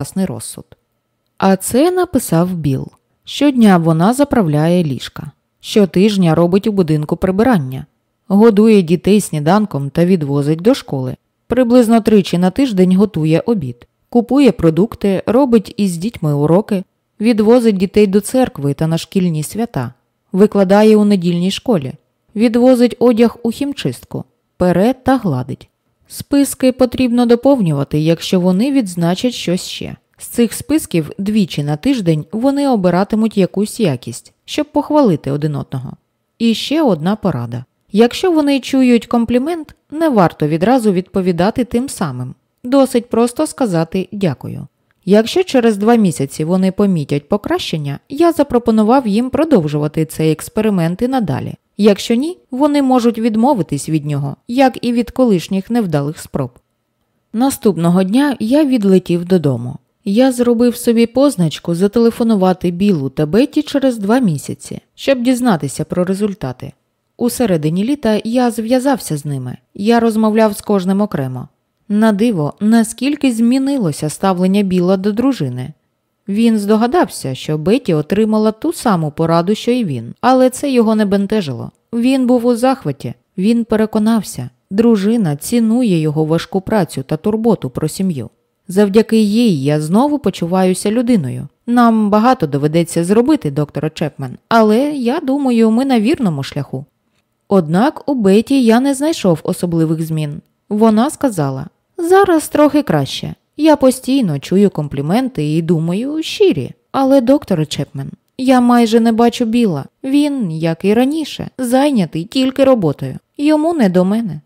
власний розсуд. А це написав Біл. Щодня вона заправляє ліжка. Щотижня робить у будинку прибирання, годує дітей сніданком та відвозить до школи. Приблизно тричі на тиждень готує обід, купує продукти, робить із дітьми уроки, відвозить дітей до церкви та на шкільні свята, викладає у недільній школі, відвозить одяг у хімчистку, пере та гладить. Списки потрібно доповнювати, якщо вони відзначать щось ще. З цих списків двічі на тиждень вони обиратимуть якусь якість, щоб похвалити один одного. І ще одна порада. Якщо вони чують комплімент, не варто відразу відповідати тим самим. Досить просто сказати дякую. Якщо через два місяці вони помітять покращення, я запропонував їм продовжувати цей експеримент і надалі. Якщо ні, вони можуть відмовитись від нього, як і від колишніх невдалих спроб. Наступного дня я відлетів додому. Я зробив собі позначку зателефонувати Білу та Бетті через два місяці, щоб дізнатися про результати. У середині літа я зв'язався з ними, я розмовляв з кожним окремо. На диво, наскільки змінилося ставлення Біла до дружини. Він здогадався, що Беті отримала ту саму пораду, що й він, але це його не бентежило. Він був у захваті, він переконався, дружина цінує його важку працю та турботу про сім'ю. Завдяки їй я знову почуваюся людиною. Нам багато доведеться зробити, доктора Чепмен, але я думаю, ми на вірному шляху. Однак у Беті я не знайшов особливих змін. Вона сказала зараз трохи краще. Я постійно чую компліменти і думаю, щирі. Але, докторе Чепмен, я майже не бачу біла. Він, як і раніше, зайнятий тільки роботою. Йому не до мене.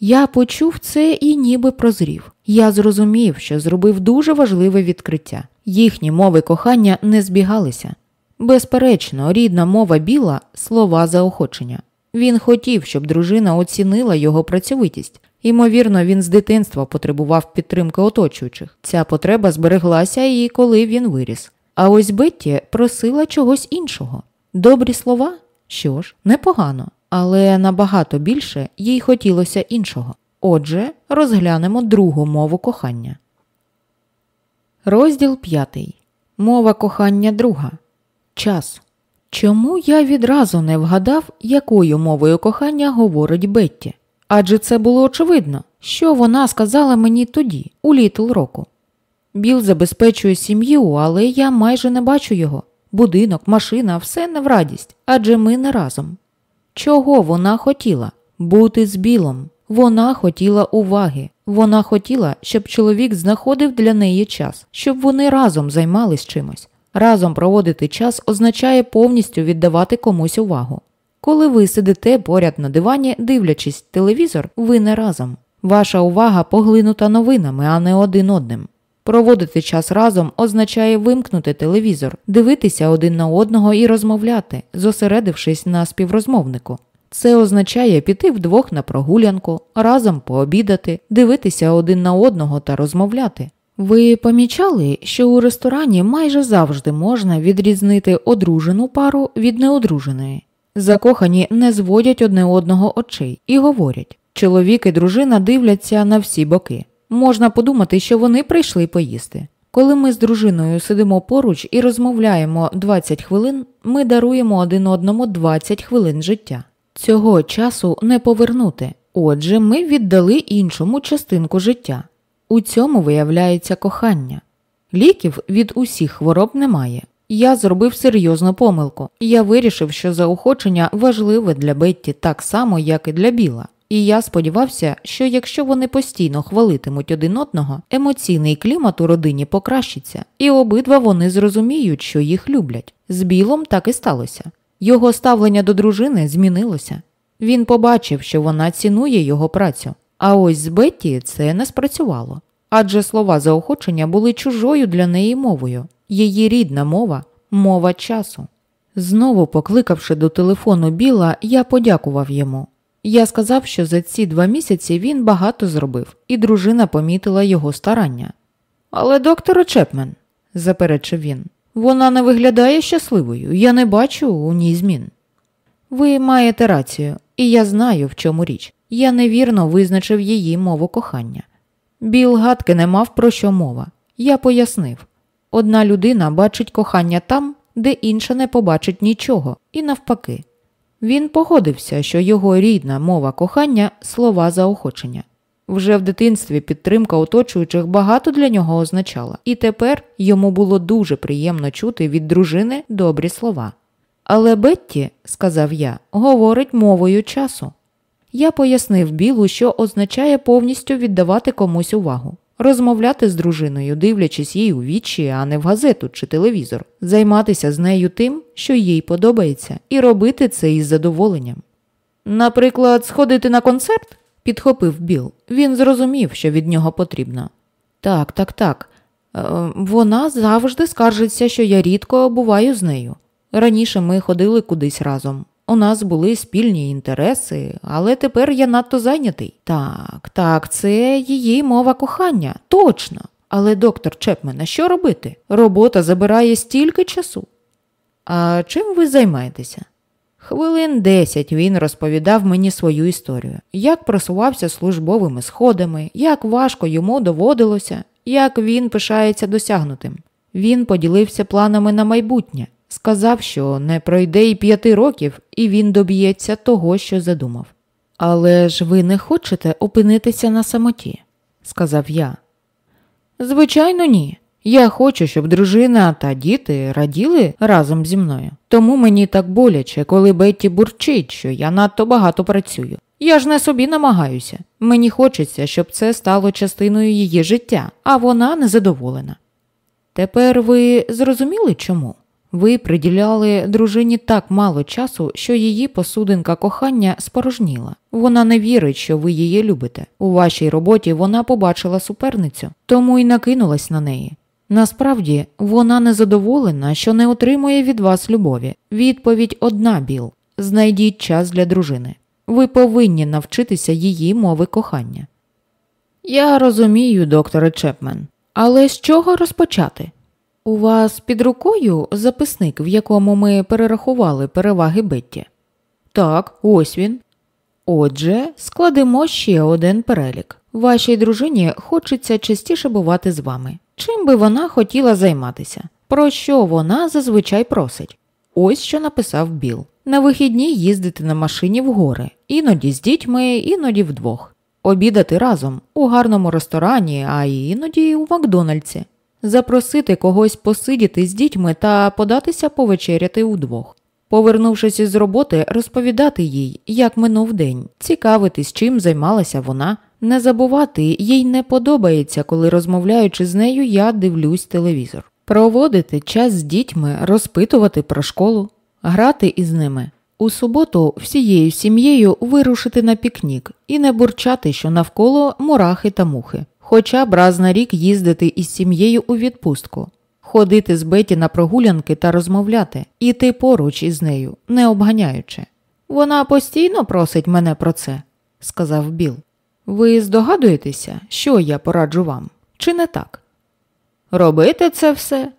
Я почув це і ніби прозрів. Я зрозумів, що зробив дуже важливе відкриття. Їхні мови кохання не збігалися. Безперечно, рідна мова біла слова заохочення. Він хотів, щоб дружина оцінила його працьовитість. Ймовірно, він з дитинства потребував підтримки оточуючих. Ця потреба збереглася і коли він виріс. А ось Бетті просила чогось іншого. Добрі слова? Що ж, непогано, але набагато більше їй хотілося іншого. Отже, розглянемо другу мову кохання. Розділ п'ятий. Мова кохання друга. Час. Чому я відразу не вгадав, якою мовою кохання говорить Бетті? Адже це було очевидно, що вона сказала мені тоді, у Літл Року. Біл забезпечує сім'ю, але я майже не бачу його. Будинок, машина, все не в радість, адже ми не разом. Чого вона хотіла? Бути з білом. Вона хотіла уваги. Вона хотіла, щоб чоловік знаходив для неї час, щоб вони разом займались чимось. Разом проводити час означає повністю віддавати комусь увагу. Коли ви сидите поряд на дивані, дивлячись телевізор, ви не разом. Ваша увага поглинута новинами, а не один одним. Проводити час разом означає вимкнути телевізор, дивитися один на одного і розмовляти, зосередившись на співрозмовнику. Це означає піти вдвох на прогулянку, разом пообідати, дивитися один на одного та розмовляти. Ви помічали, що у ресторані майже завжди можна відрізнити одружену пару від неодруженої. Закохані не зводять одне одного очей і говорять чоловік і дружина дивляться на всі боки. Можна подумати, що вони прийшли поїсти. Коли ми з дружиною сидимо поруч і розмовляємо 20 хвилин, ми даруємо один одному 20 хвилин життя. Цього часу не повернути. Отже, ми віддали іншому частинку життя. У цьому виявляється кохання. Ліків від усіх хвороб немає. Я зробив серйозну помилку. Я вирішив, що заохочення важливе для Бетті так само, як і для Біла. І я сподівався, що якщо вони постійно хвалитимуть один одного, емоційний клімат у родині покращиться, і обидва вони зрозуміють, що їх люблять. З Білом так і сталося. Його ставлення до дружини змінилося. Він побачив, що вона цінує його працю, а ось з Бетті це не спрацювало. Адже слова заохочення були чужою для неї мовою, її рідна мова мова часу. Знову покликавши до телефону Біла, я подякував йому. Я сказав, що за ці два місяці він багато зробив, і дружина помітила його старання. Але, докторе Чепмен, заперечив він, вона не виглядає щасливою, я не бачу у ній змін. Ви маєте рацію, і я знаю, в чому річ. Я невірно визначив її мову кохання. Біл гадки не мав про що мова. Я пояснив одна людина бачить кохання там, де інша не побачить нічого, і навпаки. Він погодився, що його рідна мова кохання слова заохочення. Вже в дитинстві підтримка оточуючих багато для нього означала, і тепер йому було дуже приємно чути від дружини добрі слова. Але Бетті, сказав я, говорить мовою часу. Я пояснив Білу, що означає повністю віддавати комусь увагу, розмовляти з дружиною, дивлячись їй у вічі, а не в газету чи телевізор, займатися з нею тим, що їй подобається, і робити це із задоволенням. Наприклад, сходити на концерт? підхопив Біл. Він зрозумів, що від нього потрібно. Так, так, так. Е, вона завжди скаржиться, що я рідко буваю з нею. Раніше ми ходили кудись разом. У нас були спільні інтереси, але тепер я надто зайнятий. Так, так, це її мова кохання, точно. Але, доктор Чепмена, що робити? Робота забирає стільки часу. А чим ви займаєтеся? Хвилин десять він розповідав мені свою історію, як просувався службовими сходами, як важко йому доводилося, як він пишається досягнутим. Він поділився планами на майбутнє, сказав, що не пройде й п'яти років, і він доб'ється того, що задумав. Але ж ви не хочете опинитися на самоті, сказав я. Звичайно, ні. Я хочу, щоб дружина та діти раділи разом зі мною. Тому мені так боляче, коли Бетті бурчить, що я надто багато працюю. Я ж не собі намагаюся. Мені хочеться, щоб це стало частиною її життя, а вона незадоволена. Тепер ви зрозуміли чому? Ви приділяли дружині так мало часу, що її посудинка кохання спорожніла. Вона не вірить, що ви її любите. У вашій роботі вона побачила суперницю, тому й накинулась на неї. Насправді вона незадоволена, що не отримує від вас любові. Відповідь одна Біл. Знайдіть час для дружини. Ви повинні навчитися її мови кохання. Я розумію, докторе Чепмен, але з чого розпочати? У вас під рукою записник, в якому ми перерахували переваги Бетті? Так, ось він. Отже, складемо ще один перелік. Вашій дружині хочеться частіше бувати з вами. Чим би вона хотіла займатися? Про що вона зазвичай просить? Ось що написав Біл. На вихідні їздити на машині в гори, іноді з дітьми, іноді вдвох, обідати разом у гарному ресторані, а іноді у Макдональдсі, запросити когось посидіти з дітьми та податися повечеряти удвох. Повернувшись із роботи, розповідати їй, як минув день, цікавитись, чим займалася вона, не забувати, їй не подобається, коли розмовляючи з нею, я дивлюсь телевізор. Проводити час з дітьми, розпитувати про школу, грати із ними. У суботу всією сім'єю вирушити на пікнік і не бурчати, що навколо мурахи та мухи, хоча б раз на рік їздити із сім'єю у відпустку, ходити з Беті на прогулянки та розмовляти, іти поруч із нею, не обганяючи. Вона постійно просить мене про це, сказав Біл. Ви здогадуєтеся, що я пораджу вам, чи не так? Робити це все?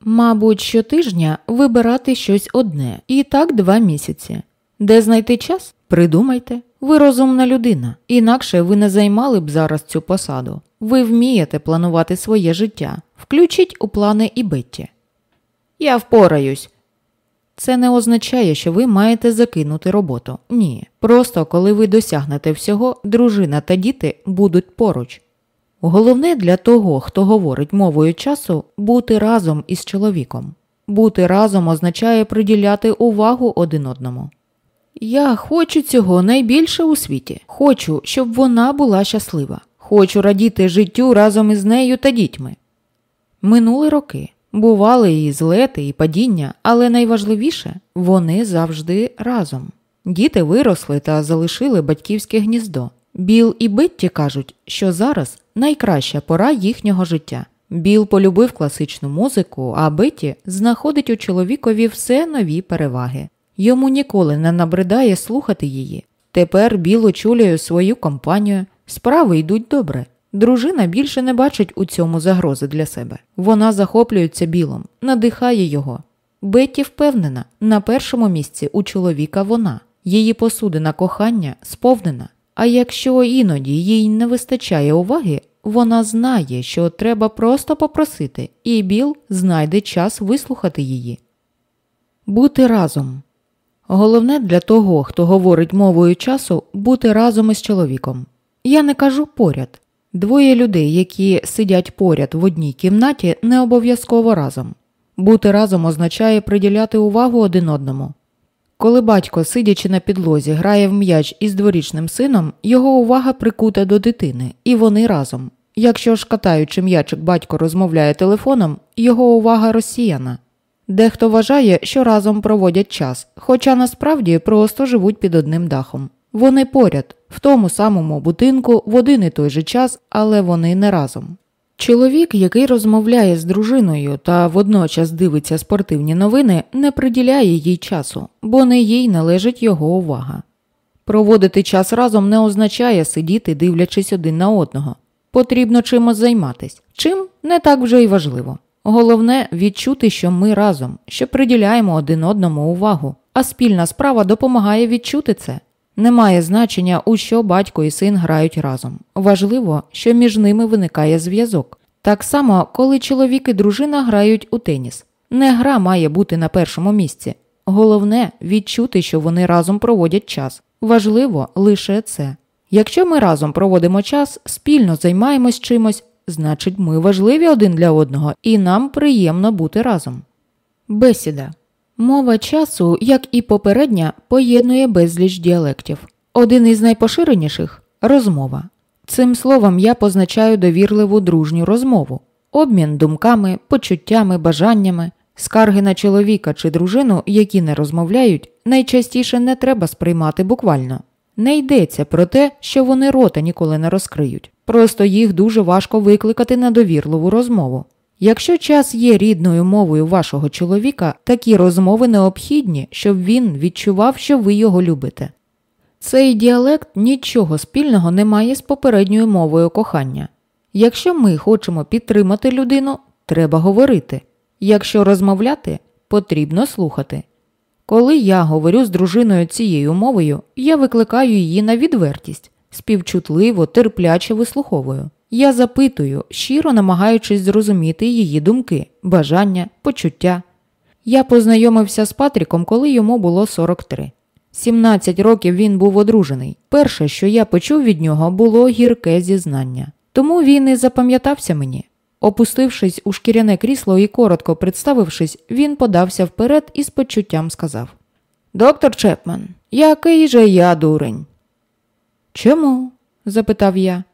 Мабуть, щотижня вибирати щось одне і так два місяці. Де знайти час? Придумайте. Ви розумна людина, інакше ви не займали б зараз цю посаду. Ви вмієте планувати своє життя. Включіть у плани і Бетті. Я впораюсь, це не означає, що ви маєте закинути роботу. Ні. Просто коли ви досягнете всього, дружина та діти будуть поруч. Головне для того, хто говорить мовою часу, бути разом із чоловіком. Бути разом означає приділяти увагу один одному. Я хочу цього найбільше у світі. Хочу, щоб вона була щаслива. Хочу радіти життю разом із нею та дітьми. Минули роки. Бували і злети, і падіння, але найважливіше вони завжди разом. Діти виросли та залишили батьківське гніздо. Біл і Бетті кажуть, що зараз найкраща пора їхнього життя. Біл полюбив класичну музику, а Бетті знаходить у чоловікові все нові переваги. Йому ніколи не набридає слухати її. Тепер Біл очолює свою компанію, справи йдуть добре. Дружина більше не бачить у цьому загрози для себе. Вона захоплюється білом, надихає його. Бетті впевнена, на першому місці у чоловіка вона, її посудина кохання сповнена. А якщо іноді їй не вистачає уваги, вона знає, що треба просто попросити, і Біл знайде час вислухати її. Бути разом. Головне для того, хто говорить мовою часу, бути разом із чоловіком. Я не кажу поряд. Двоє людей, які сидять поряд в одній кімнаті, не обов'язково разом. Бути разом означає приділяти увагу один одному. Коли батько, сидячи на підлозі, грає в м'яч із дворічним сином, його увага прикута до дитини, і вони разом. Якщо ж катаючи м'ячик батько розмовляє телефоном, його увага розсіяна. Дехто вважає, що разом проводять час, хоча насправді просто живуть під одним дахом. Вони поряд, в тому самому будинку, в один і той же час, але вони не разом. Чоловік, який розмовляє з дружиною та водночас дивиться спортивні новини, не приділяє їй часу, бо не їй належить його увага. Проводити час разом не означає сидіти, дивлячись один на одного. Потрібно чимось займатись. Чим не так вже й важливо. Головне відчути, що ми разом, що приділяємо один одному увагу, а спільна справа допомагає відчути це. Немає значення, у що батько і син грають разом. Важливо, що між ними виникає зв'язок. Так само, коли чоловік і дружина грають у теніс. Не гра має бути на першому місці. Головне відчути, що вони разом проводять час. Важливо лише це. Якщо ми разом проводимо час, спільно займаємось чимось, значить ми важливі один для одного і нам приємно бути разом. Бесіда Мова часу, як і попередня, поєднує безліч діалектів. Один із найпоширеніших розмова. Цим словом я позначаю довірливу дружню розмову, обмін думками, почуттями, бажаннями, скарги на чоловіка чи дружину, які не розмовляють, найчастіше не треба сприймати буквально. Не йдеться про те, що вони рота ніколи не розкриють, просто їх дуже важко викликати на довірливу розмову. Якщо час є рідною мовою вашого чоловіка, такі розмови необхідні, щоб він відчував, що ви його любите. Цей діалект нічого спільного не має з попередньою мовою кохання. Якщо ми хочемо підтримати людину, треба говорити. Якщо розмовляти, потрібно слухати. Коли я говорю з дружиною цією мовою, я викликаю її на відвертість, співчутливо, терпляче вислуховую. Я запитую, щиро намагаючись зрозуміти її думки, бажання, почуття. Я познайомився з Патріком, коли йому було 43. 17 років він був одружений. Перше, що я почув від нього, було гірке зізнання. Тому він і запам'ятався мені. Опустившись у шкіряне крісло і коротко представившись, він подався вперед і з почуттям сказав Доктор Чепман, який же я дурень? Чому? запитав я.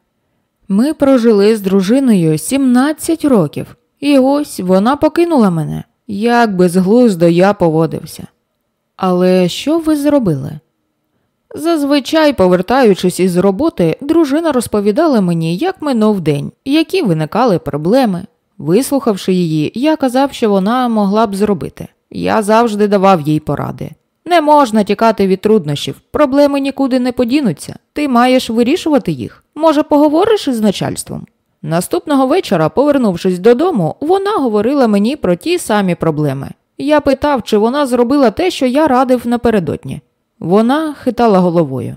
Ми прожили з дружиною 17 років, і ось вона покинула мене. Як безглуздо я поводився. Але що ви зробили? Зазвичай, повертаючись із роботи, дружина розповідала мені, як минув день, які виникали проблеми. Вислухавши її, я казав, що вона могла б зробити. Я завжди давав їй поради. Не можна тікати від труднощів, проблеми нікуди не подінуться. Ти маєш вирішувати їх. Може, поговориш із начальством? Наступного вечора, повернувшись додому, вона говорила мені про ті самі проблеми. Я питав, чи вона зробила те, що я радив напередодні. Вона хитала головою.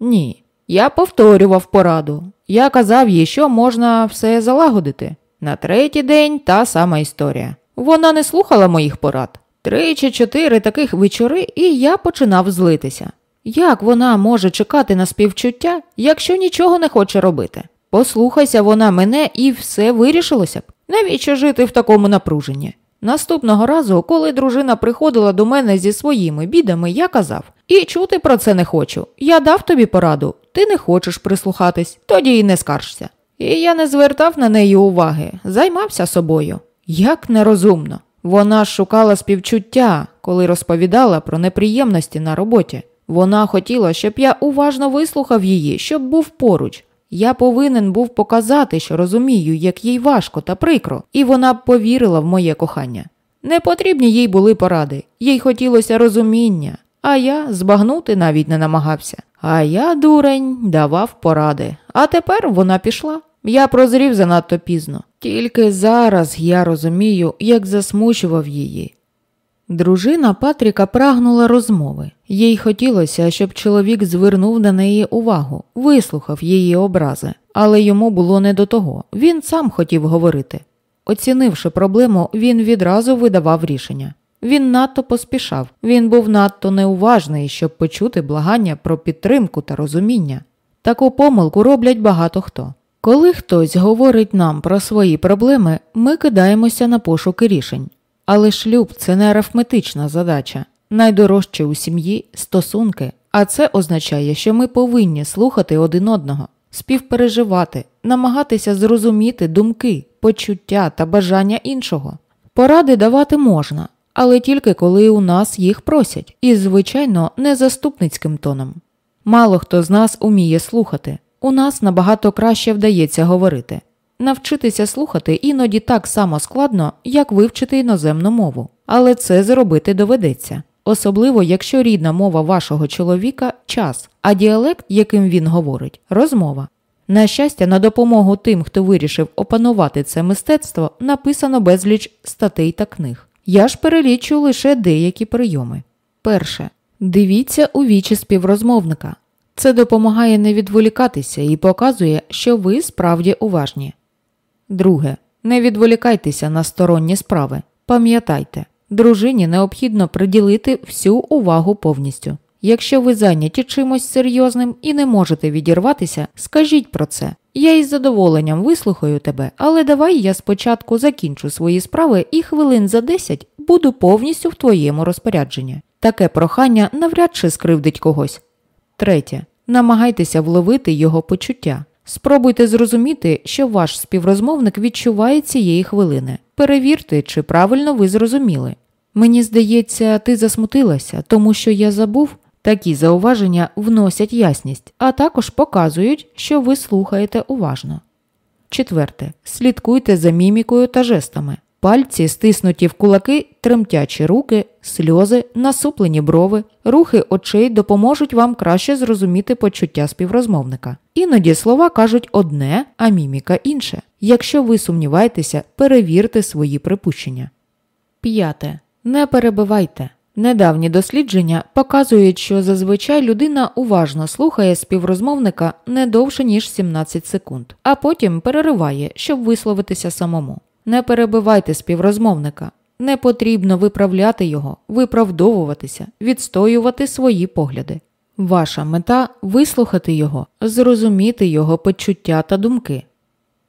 Ні, я повторював пораду. Я казав їй, що можна все залагодити. На третій день та сама історія. Вона не слухала моїх порад. Три чи чотири таких вечори, і я починав злитися. Як вона може чекати на співчуття, якщо нічого не хоче робити? Послухайся вона мене і все вирішилося б. Навіщо жити в такому напруженні? Наступного разу, коли дружина приходила до мене зі своїми бідами, я казав і чути про це не хочу. Я дав тобі пораду, ти не хочеш прислухатись, тоді й не скаржся. І я не звертав на неї уваги, займався собою. Як нерозумно. Вона шукала співчуття, коли розповідала про неприємності на роботі. Вона хотіла, щоб я уважно вислухав її, щоб був поруч. Я повинен був показати, що розумію, як їй важко та прикро, і вона б повірила в моє кохання. Не потрібні їй були поради, їй хотілося розуміння, а я збагнути навіть не намагався. А я, дурень, давав поради. А тепер вона пішла. Я прозрів занадто пізно. Тільки зараз я розумію, як засмучував її. Дружина Патріка прагнула розмови. Їй хотілося, щоб чоловік звернув на неї увагу, вислухав її образи. Але йому було не до того. Він сам хотів говорити. Оцінивши проблему, він відразу видавав рішення. Він надто поспішав, він був надто неуважний, щоб почути благання про підтримку та розуміння. Таку помилку роблять багато хто. Коли хтось говорить нам про свої проблеми, ми кидаємося на пошуки рішень. Але шлюб це не арифметична задача. Найдорожче у сім'ї стосунки, а це означає, що ми повинні слухати один одного, співпереживати, намагатися зрозуміти думки, почуття та бажання іншого. Поради давати можна, але тільки коли у нас їх просять, і, звичайно, не заступницьким тоном. Мало хто з нас уміє слухати, у нас набагато краще вдається говорити. Навчитися слухати іноді так само складно, як вивчити іноземну мову, але це зробити доведеться, особливо якщо рідна мова вашого чоловіка час, а діалект, яким він говорить, розмова. На щастя, на допомогу тим, хто вирішив опанувати це мистецтво, написано безліч статей та книг. Я ж перелічу лише деякі прийоми. Перше. Дивіться у вічі співрозмовника. Це допомагає не відволікатися і показує, що ви справді уважні. Друге. Не відволікайтеся на сторонні справи. Пам'ятайте, дружині необхідно приділити всю увагу повністю. Якщо ви зайняті чимось серйозним і не можете відірватися, скажіть про це. Я із задоволенням вислухаю тебе, але давай я спочатку закінчу свої справи і хвилин за 10 буду повністю в твоєму розпорядженні. Таке прохання навряд чи скривдить когось. Третє. Намагайтеся вловити його почуття. Спробуйте зрозуміти, що ваш співрозмовник відчуває цієї хвилини. Перевірте, чи правильно ви зрозуміли. Мені здається, ти засмутилася, тому що я забув. Такі зауваження вносять ясність, а також показують, що ви слухаєте уважно. Четверте. Слідкуйте за мімікою та жестами. Пальці, стиснуті в кулаки, тремтячі руки, сльози, насуплені брови, рухи очей допоможуть вам краще зрозуміти почуття співрозмовника. Іноді слова кажуть одне, а міміка інше. Якщо ви сумніваєтеся, перевірте свої припущення. П'яте. Не перебивайте. Недавні дослідження показують, що зазвичай людина уважно слухає співрозмовника не довше ніж 17 секунд, а потім перериває, щоб висловитися самому. Не перебивайте співрозмовника. Не потрібно виправляти його, виправдовуватися, відстоювати свої погляди. Ваша мета вислухати його, зрозуміти його почуття та думки.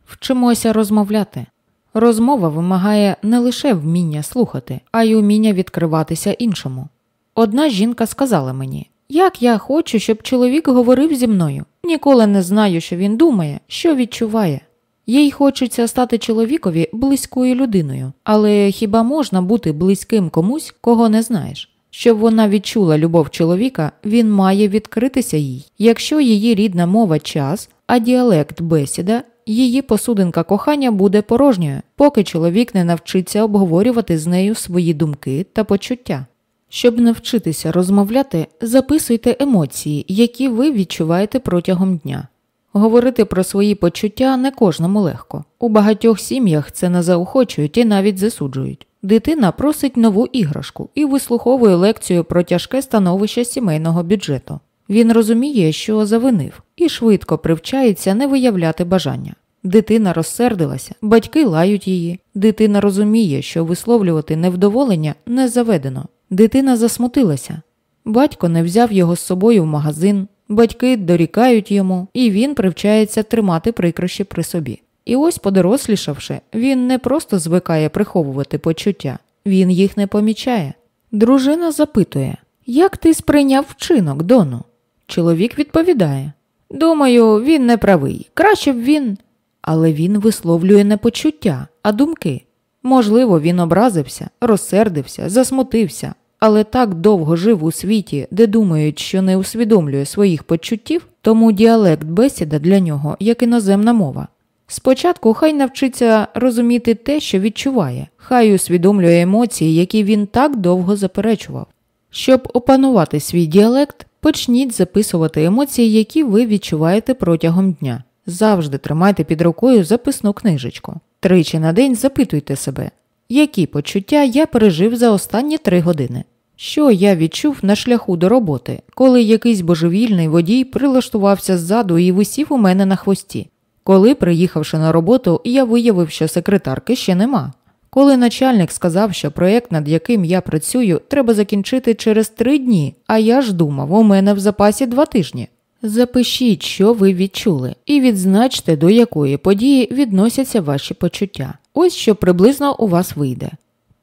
Вчимося розмовляти. Розмова вимагає не лише вміння слухати, а й уміння відкриватися іншому. Одна жінка сказала мені, як я хочу, щоб чоловік говорив зі мною. Ніколи не знаю, що він думає, що відчуває. Їй хочеться стати чоловікові близькою людиною, але хіба можна бути близьким комусь, кого не знаєш? Щоб вона відчула любов чоловіка, він має відкритися їй. Якщо її рідна мова час, а діалект бесіда, її посудинка кохання буде порожньою, поки чоловік не навчиться обговорювати з нею свої думки та почуття. Щоб навчитися розмовляти, записуйте емоції, які ви відчуваєте протягом дня. Говорити про свої почуття не кожному легко. У багатьох сім'ях це не заохочують і навіть засуджують. Дитина просить нову іграшку і вислуховує лекцію про тяжке становище сімейного бюджету. Він розуміє, що завинив, і швидко привчається не виявляти бажання. Дитина розсердилася, батьки лають її. Дитина розуміє, що висловлювати невдоволення не заведено. Дитина засмутилася. Батько не взяв його з собою в магазин, батьки дорікають йому, і він привчається тримати прикрощі при собі. І ось, подорослішавши, він не просто звикає приховувати почуття, він їх не помічає. Дружина запитує, як ти сприйняв вчинок, дону? Чоловік відповідає Думаю, він не правий. Краще б він. Але він висловлює не почуття, а думки. Можливо, він образився, розсердився, засмутився, але так довго жив у світі, де думають, що не усвідомлює своїх почуттів, тому діалект бесіда для нього як іноземна мова. Спочатку хай навчиться розуміти те, що відчуває, хай усвідомлює емоції, які він так довго заперечував. Щоб опанувати свій діалект, почніть записувати емоції, які ви відчуваєте протягом дня. Завжди тримайте під рукою записну книжечку. Тричі на день запитуйте себе, які почуття я пережив за останні три години. Що я відчув на шляху до роботи, коли якийсь божевільний водій прилаштувався ззаду і висів у мене на хвості? Коли, приїхавши на роботу, я виявив, що секретарки ще нема. Коли начальник сказав, що проєкт, над яким я працюю, треба закінчити через три дні, а я ж думав, у мене в запасі два тижні. Запишіть, що ви відчули, і відзначте, до якої події відносяться ваші почуття. Ось що приблизно у вас вийде: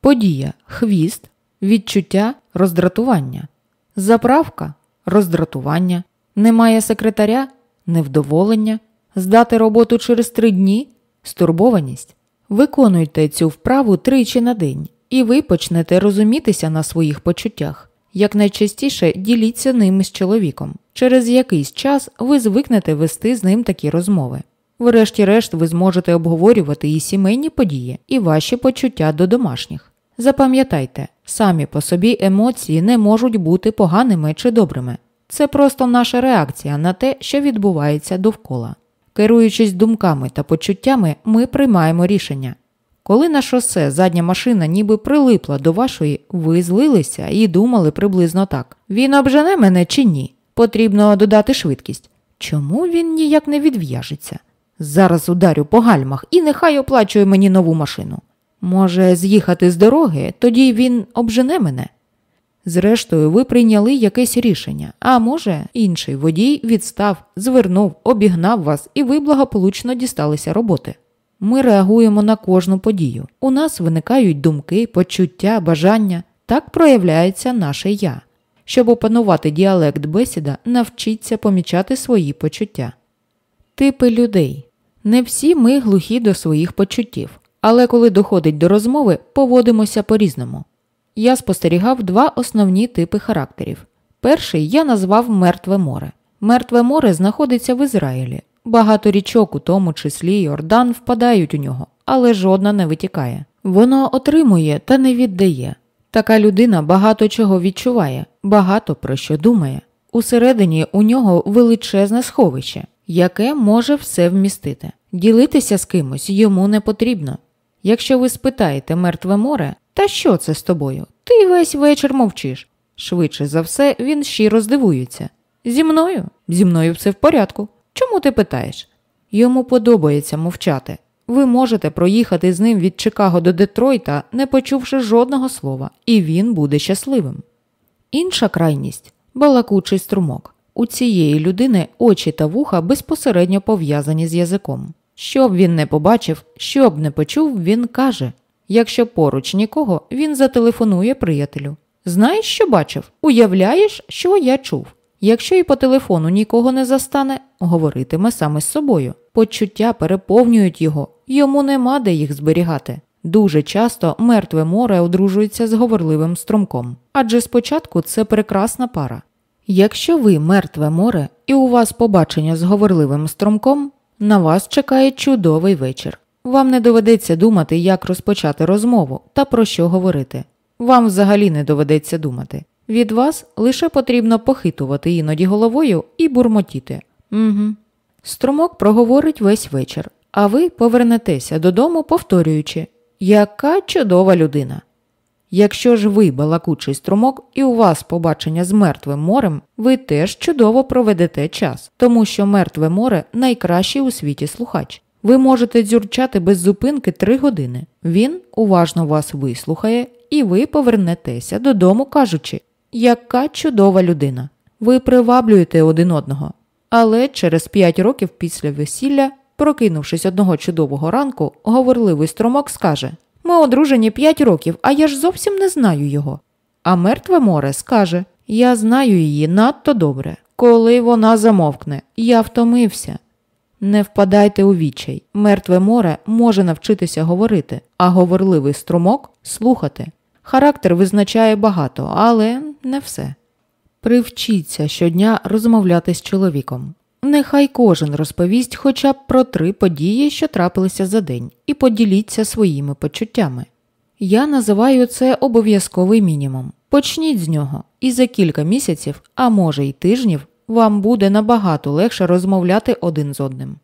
подія, хвіст, відчуття, роздратування, заправка, роздратування, немає секретаря, невдоволення, здати роботу через три дні, стурбованість. Виконуйте цю вправу тричі на день, і ви почнете розумітися на своїх почуттях. Якнайчастіше діліться ними з чоловіком. Через якийсь час ви звикнете вести з ним такі розмови. Врешті-решт, ви зможете обговорювати і сімейні події, і ваші почуття до домашніх. Запам'ятайте, самі по собі емоції не можуть бути поганими чи добрими. Це просто наша реакція на те, що відбувається довкола. Керуючись думками та почуттями, ми приймаємо рішення. Коли на шосе задня машина ніби прилипла до вашої, ви злилися і думали приблизно так: він обжене мене чи ні? Потрібно додати швидкість. Чому він ніяк не відв'яжеться? Зараз ударю по гальмах і нехай оплачує мені нову машину. Може, з'їхати з дороги, тоді він обжене мене. Зрештою, ви прийняли якесь рішення, а може, інший водій відстав, звернув, обігнав вас, і ви благополучно дісталися роботи. Ми реагуємо на кожну подію. У нас виникають думки, почуття, бажання. Так проявляється наше я. Щоб опанувати діалект бесіда, навчіться помічати свої почуття. Типи людей. Не всі ми глухі до своїх почуттів, але коли доходить до розмови, поводимося по-різному. Я спостерігав два основні типи характерів. Перший я назвав Мертве море. Мертве море знаходиться в Ізраїлі. Багато річок, у тому числі Йордан, впадають у нього, але жодна не витікає. Воно отримує та не віддає. Така людина багато чого відчуває, багато про що думає. Усередині у нього величезне сховище, яке може все вмістити. Ділитися з кимось йому не потрібно. Якщо ви спитаєте мертве море, та що це з тобою? Ти весь вечір мовчиш. Швидше за все, він щиро здивується. Зі мною? Зі мною все в порядку. Чому ти питаєш? Йому подобається мовчати. Ви можете проїхати з ним від Чикаго до Детройта, не почувши жодного слова, і він буде щасливим. Інша крайність балакучий струмок. У цієї людини очі та вуха безпосередньо пов'язані з язиком. Що б він не побачив, що б не почув, він каже. Якщо поруч нікого, він зателефонує приятелю. Знаєш, що бачив? Уявляєш, що я чув. Якщо і по телефону нікого не застане, говоритиме саме з собою. Почуття переповнюють його, йому нема де їх зберігати. Дуже часто мертве море одружується з говорливим струмком, адже спочатку це прекрасна пара. Якщо ви мертве море і у вас побачення з говорливим струмком, на вас чекає чудовий вечір. Вам не доведеться думати, як розпочати розмову та про що говорити. Вам взагалі не доведеться думати. Від вас лише потрібно похитувати іноді головою і бурмотіти. Угу. Струмок проговорить весь вечір, а ви повернетеся додому, повторюючи, яка чудова людина. Якщо ж ви балакучий струмок і у вас побачення з мертвим морем, ви теж чудово проведете час, тому що мертве море найкращий у світі слухач. Ви можете дзюрчати без зупинки три години. Він уважно вас вислухає, і ви повернетеся додому, кажучи, яка чудова людина. Ви приваблюєте один одного. Але через п'ять років після весілля, прокинувшись одного чудового ранку, говорливий струмок скаже Ми одружені п'ять років, а я ж зовсім не знаю його. А мертве море скаже Я знаю її надто добре. Коли вона замовкне, я втомився. Не впадайте у відчай. Мертве море може навчитися говорити, а говорливий струмок слухати. Характер визначає багато, але не все. Привчіться щодня розмовляти з чоловіком. Нехай кожен розповість хоча б про три події, що трапилися за день, і поділіться своїми почуттями. Я називаю це обов'язковий мінімум. Почніть з нього, і за кілька місяців, а може й тижнів, вам буде набагато легше розмовляти один з одним.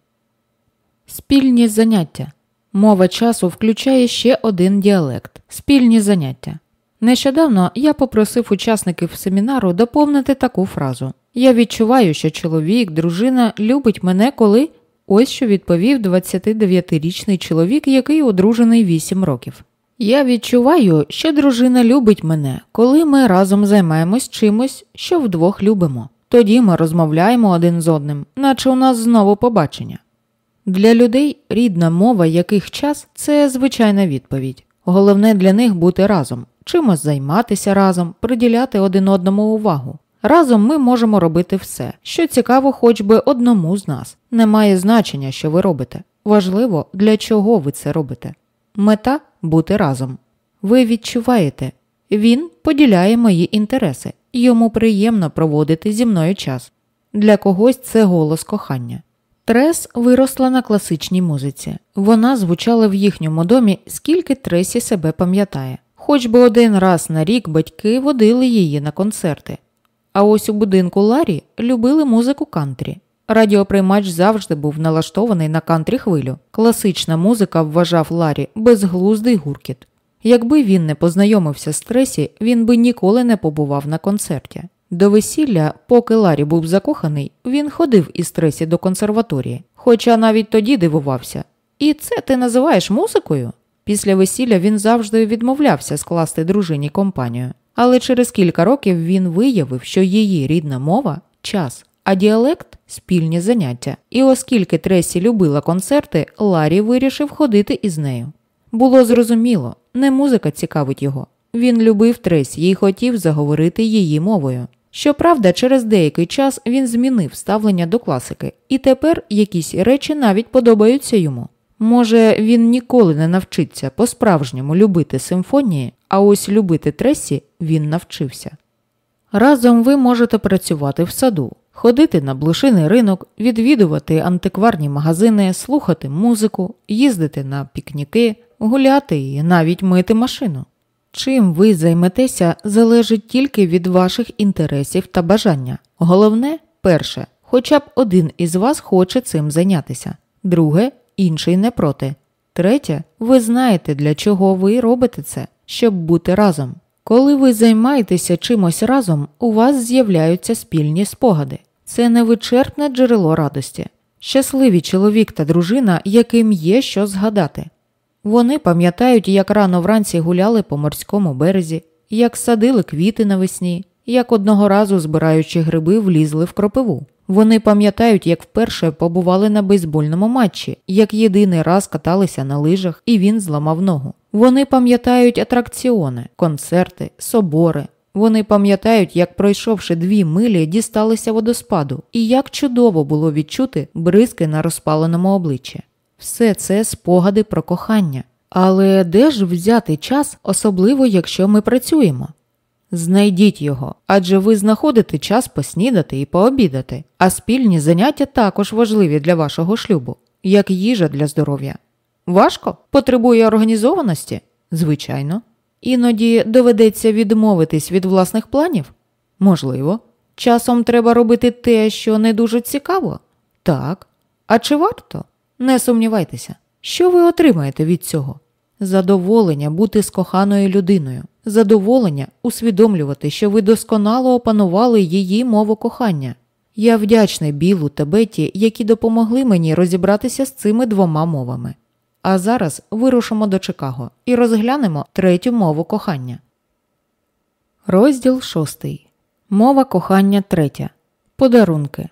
Спільні заняття. Мова часу включає ще один діалект спільні заняття. Нещодавно я попросив учасників семінару доповнити таку фразу Я відчуваю, що чоловік, дружина любить мене, коли Ось що відповів 29-річний чоловік, який одружений 8 років. Я відчуваю, що дружина любить мене, коли ми разом займаємось чимось, що вдвох любимо. Тоді ми розмовляємо один з одним, наче у нас знову побачення. Для людей рідна мова яких час це звичайна відповідь. Головне для них бути разом, чимось займатися разом, приділяти один одному увагу. Разом ми можемо робити все, що цікаво, хоч би одному з нас. Немає значення, що ви робите. Важливо, для чого ви це робите. Мета бути разом. Ви відчуваєте, він поділяє мої інтереси, йому приємно проводити зі мною час. Для когось це голос кохання. Трес виросла на класичній музиці. Вона звучала в їхньому домі, скільки Тресі себе пам'ятає. Хоч би один раз на рік батьки водили її на концерти. А ось у будинку Ларі любили музику кантрі. Радіоприймач завжди був налаштований на кантрі хвилю. Класична музика вважав Ларі безглуздий гуркіт. Якби він не познайомився з Тресі, він би ніколи не побував на концерті. До весілля, поки Ларі був закоханий, він ходив із Тресі до консерваторії, хоча навіть тоді дивувався. І це ти називаєш музикою? Після весілля він завжди відмовлявся скласти дружині компанію, але через кілька років він виявив, що її рідна мова час, а діалект спільні заняття. І оскільки Тресі любила концерти, Ларі вирішив ходити із нею. Було зрозуміло, не музика цікавить його. Він любив Тресі і хотів заговорити її мовою. Щоправда, через деякий час він змінив ставлення до класики, і тепер якісь речі навіть подобаються йому. Може, він ніколи не навчиться по-справжньому любити симфонії, а ось любити Тресі він навчився. Разом ви можете працювати в саду, ходити на блошиний ринок, відвідувати антикварні магазини, слухати музику, їздити на пікніки, гуляти і навіть мити машину. Чим ви займетеся, залежить тільки від ваших інтересів та бажання. Головне, перше, хоча б один із вас хоче цим зайнятися, друге, інший не проти. Третє, ви знаєте, для чого ви робите це, щоб бути разом. Коли ви займаєтеся чимось разом, у вас з'являються спільні спогади. Це невичерпне джерело радості, щасливі чоловік та дружина, яким є що згадати. Вони пам'ятають, як рано вранці гуляли по морському березі, як садили квіти навесні, як одного разу, збираючи гриби, влізли в кропиву. Вони пам'ятають, як вперше побували на бейсбольному матчі, як єдиний раз каталися на лижах і він зламав ногу. Вони пам'ятають атракціони, концерти, собори. Вони пам'ятають, як, пройшовши дві милі, дісталися водоспаду, і як чудово було відчути бризки на розпаленому обличчі. Все це спогади про кохання. Але де ж взяти час, особливо якщо ми працюємо? Знайдіть його, адже ви знаходите час поснідати і пообідати, а спільні заняття також важливі для вашого шлюбу, як їжа для здоров'я. Важко? Потребує організованості? Звичайно. Іноді доведеться відмовитись від власних планів? Можливо. Часом треба робити те, що не дуже цікаво? Так. А чи варто? Не сумнівайтеся, що ви отримаєте від цього? Задоволення бути з коханою людиною, задоволення усвідомлювати, що ви досконало опанували її мову кохання. Я вдячний Білу та Беті, які допомогли мені розібратися з цими двома мовами. А зараз вирушимо до Чикаго і розглянемо третю мову кохання. Розділ шостий. Мова кохання третя. Подарунки.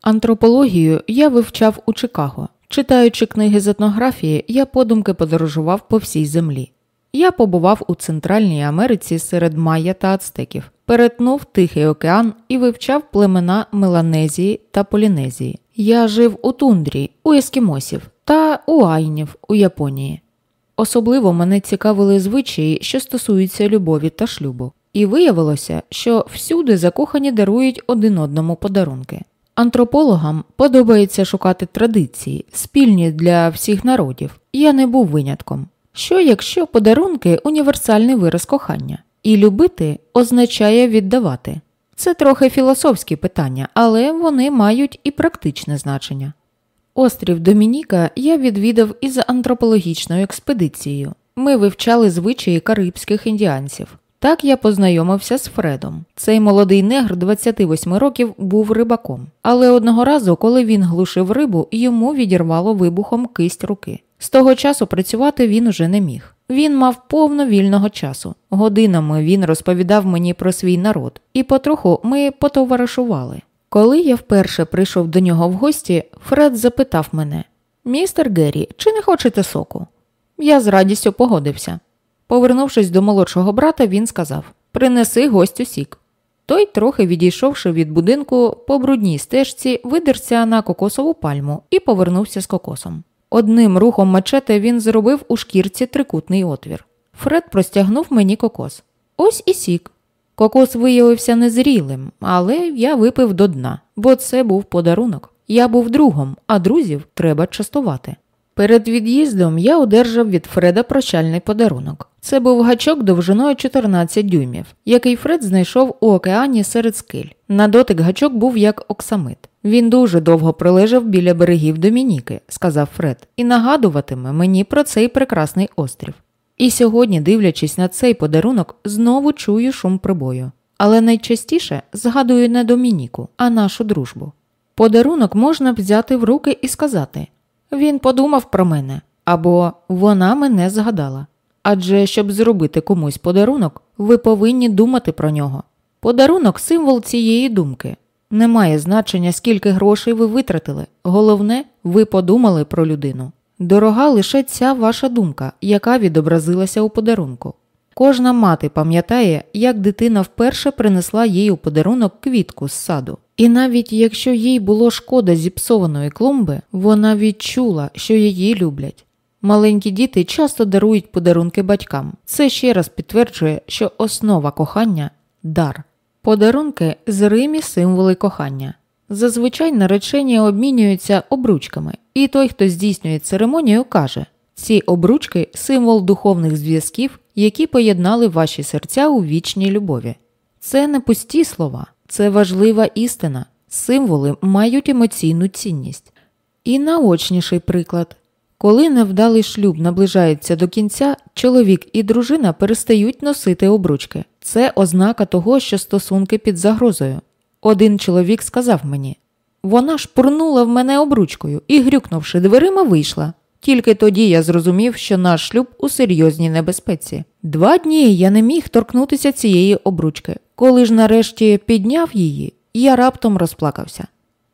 Антропологію я вивчав у Чикаго. Читаючи книги з етнографії, я подумки подорожував по всій землі. Я побував у Центральній Америці серед майя та ацтеків, перетнув Тихий океан і вивчав племена Меланезії та Полінезії. Я жив у тундрі, у ескімосів та у айнів у Японії. Особливо мене цікавили звичаї, що стосуються любові та шлюбу, і виявилося, що всюди закохані дарують один одному подарунки. Антропологам подобається шукати традиції, спільні для всіх народів. Я не був винятком. Що якщо подарунки універсальний вираз кохання, і любити означає віддавати? Це трохи філософські питання, але вони мають і практичне значення. Острів Домініка я відвідав із антропологічною експедицією. Ми вивчали звичаї карибських індіанців. Так я познайомився з Фредом. Цей молодий негр 28 років був рибаком, але одного разу, коли він глушив рибу, йому відірвало вибухом кисть руки. З того часу працювати він уже не міг. Він мав повно вільного часу. Годинами він розповідав мені про свій народ, і потроху ми потоваришували. Коли я вперше прийшов до нього в гості, Фред запитав мене Містер Геррі, чи не хочете соку? Я з радістю погодився. Повернувшись до молодшого брата, він сказав Принеси гостю сік. Той, трохи відійшовши від будинку по брудній стежці, видерся на кокосову пальму і повернувся з кокосом. Одним рухом мачете він зробив у шкірці трикутний отвір. Фред простягнув мені кокос. Ось і сік. Кокос виявився незрілим, але я випив до дна, бо це був подарунок. Я був другом, а друзів треба частувати. Перед від'їздом я одержав від Фреда прощальний подарунок. Це був гачок довжиною 14 дюймів, який Фред знайшов у океані серед скель. На дотик гачок був як оксамит. Він дуже довго пролежав біля берегів Домініки, сказав Фред, і нагадуватиме мені про цей прекрасний острів. І сьогодні, дивлячись на цей подарунок, знову чую шум прибою. Але найчастіше згадую не Домініку, а нашу дружбу. Подарунок можна взяти в руки і сказати він подумав про мене або вона мене згадала. Адже щоб зробити комусь подарунок, ви повинні думати про нього. Подарунок символ цієї думки. Немає значення, скільки грошей ви витратили. Головне, ви подумали про людину. Дорога лише ця ваша думка, яка відобразилася у подарунку. Кожна мати пам'ятає, як дитина вперше принесла їй у подарунок квітку з саду. І навіть якщо їй було шкода зіпсованої клумби, вона відчула, що її люблять. Маленькі діти часто дарують подарунки батькам. Це ще раз підтверджує, що основа кохання дар. Подарунки зримі символи кохання. Зазвичай наречені обмінюються обручками, і той, хто здійснює церемонію, каже: ці обручки символ духовних зв'язків, які поєднали ваші серця у вічній любові. Це не пусті слова, це важлива істина. Символи мають емоційну цінність. І наочніший приклад. Коли невдалий шлюб наближається до кінця, чоловік і дружина перестають носити обручки. Це ознака того, що стосунки під загрозою. Один чоловік сказав мені вона шпурнула в мене обручкою і, грюкнувши дверима, вийшла. Тільки тоді я зрозумів, що наш шлюб у серйозній небезпеці. Два дні я не міг торкнутися цієї обручки. Коли ж нарешті підняв її, я раптом розплакався.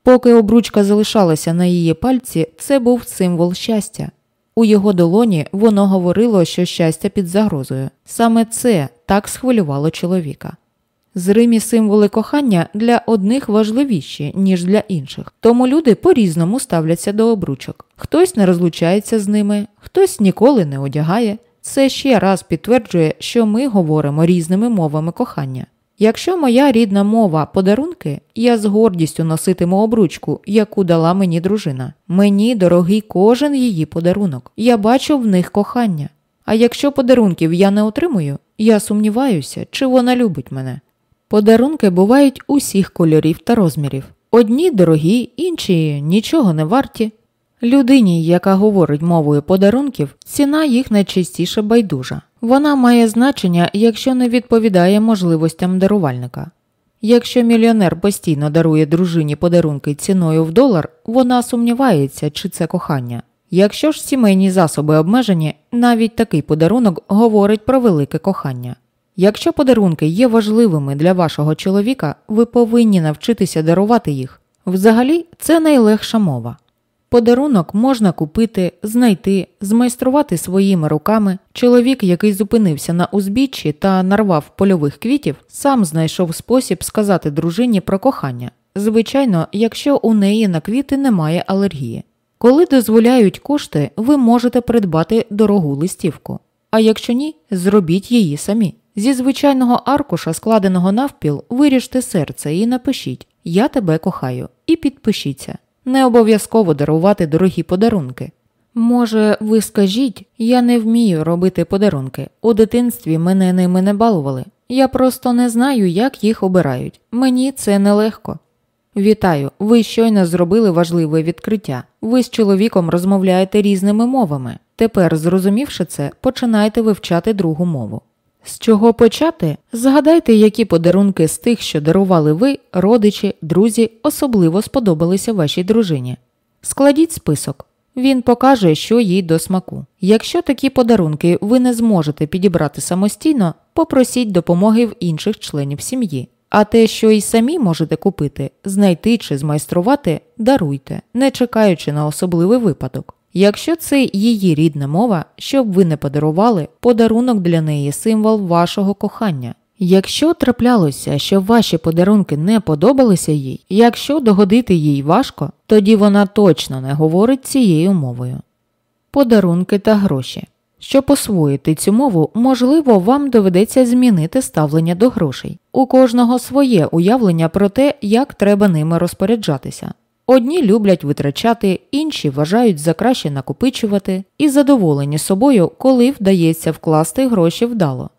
Поки обручка залишалася на її пальці, це був символ щастя. У його долоні воно говорило, що щастя під загрозою. Саме це так схвилювало чоловіка. Зримі символи кохання для одних важливіші, ніж для інших, тому люди по-різному ставляться до обручок. Хтось не розлучається з ними, хтось ніколи не одягає. Це ще раз підтверджує, що ми говоримо різними мовами кохання. Якщо моя рідна мова подарунки, я з гордістю носитиму обручку, яку дала мені дружина. Мені дорогий кожен її подарунок. Я бачу в них кохання. А якщо подарунків я не отримую, я сумніваюся, чи вона любить мене. Подарунки бувають усіх кольорів та розмірів. Одні дорогі, інші нічого не варті. Людині, яка говорить мовою подарунків, ціна їх найчастіше байдужа. Вона має значення, якщо не відповідає можливостям дарувальника. Якщо мільйонер постійно дарує дружині подарунки ціною в долар, вона сумнівається, чи це кохання. Якщо ж сімейні засоби обмежені, навіть такий подарунок говорить про велике кохання. Якщо подарунки є важливими для вашого чоловіка, ви повинні навчитися дарувати їх. Взагалі, це найлегша мова. Подарунок можна купити, знайти, змайструвати своїми руками. Чоловік, який зупинився на узбіччі та нарвав польових квітів, сам знайшов спосіб сказати дружині про кохання. Звичайно, якщо у неї на квіти немає алергії. Коли дозволяють кошти, ви можете придбати дорогу листівку. А якщо ні, зробіть її самі. Зі звичайного аркуша, складеного навпіл, виріжте серце і напишіть Я тебе кохаю і підпишіться. Не обов'язково дарувати дорогі подарунки. Може, ви скажіть, я не вмію робити подарунки. У дитинстві мене ними не балували. Я просто не знаю, як їх обирають. Мені це нелегко. Вітаю, ви щойно зробили важливе відкриття. Ви з чоловіком розмовляєте різними мовами. Тепер, зрозумівши це, починайте вивчати другу мову. З чого почати? Згадайте, які подарунки з тих, що дарували ви, родичі, друзі, особливо сподобалися вашій дружині. Складіть список. Він покаже, що їй до смаку. Якщо такі подарунки ви не зможете підібрати самостійно, попросіть допомоги в інших членів сім'ї. А те, що і самі можете купити, знайти чи змайструвати, даруйте, не чекаючи на особливий випадок. Якщо це її рідна мова, щоб ви не подарували, подарунок для неї символ вашого кохання. Якщо траплялося, що ваші подарунки не подобалися їй, якщо догодити їй важко, тоді вона точно не говорить цією мовою. Подарунки та гроші. Щоб освоїти цю мову, можливо, вам доведеться змінити ставлення до грошей. У кожного своє уявлення про те, як треба ними розпоряджатися. Одні люблять витрачати, інші вважають за краще накопичувати і задоволені собою, коли вдається вкласти гроші вдало.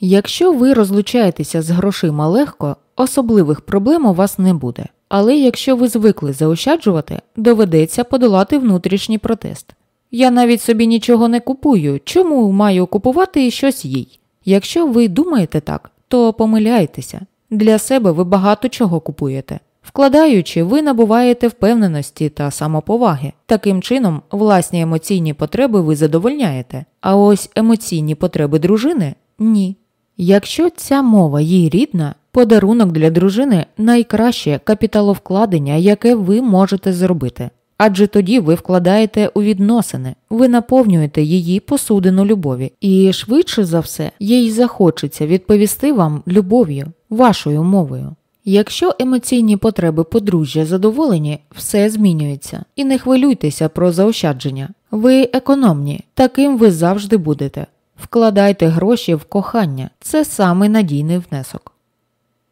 Якщо ви розлучаєтеся з грошима легко, особливих проблем у вас не буде. Але якщо ви звикли заощаджувати, доведеться подолати внутрішній протест. Я навіть собі нічого не купую, чому маю купувати щось їй? Якщо ви думаєте так, то помиляєтеся. Для себе ви багато чого купуєте. Вкладаючи, ви набуваєте впевненості та самоповаги. Таким чином, власні емоційні потреби ви задовольняєте, а ось емоційні потреби дружини ні. Якщо ця мова їй рідна, подарунок для дружини найкраще капіталовкладення, яке ви можете зробити. Адже тоді ви вкладаєте у відносини, ви наповнюєте її посудину любові, і швидше за все їй захочеться відповісти вам любов'ю, вашою мовою. Якщо емоційні потреби подружжя задоволені, все змінюється. І не хвилюйтеся про заощадження. Ви економні, таким ви завжди будете. Вкладайте гроші в кохання це самий надійний внесок.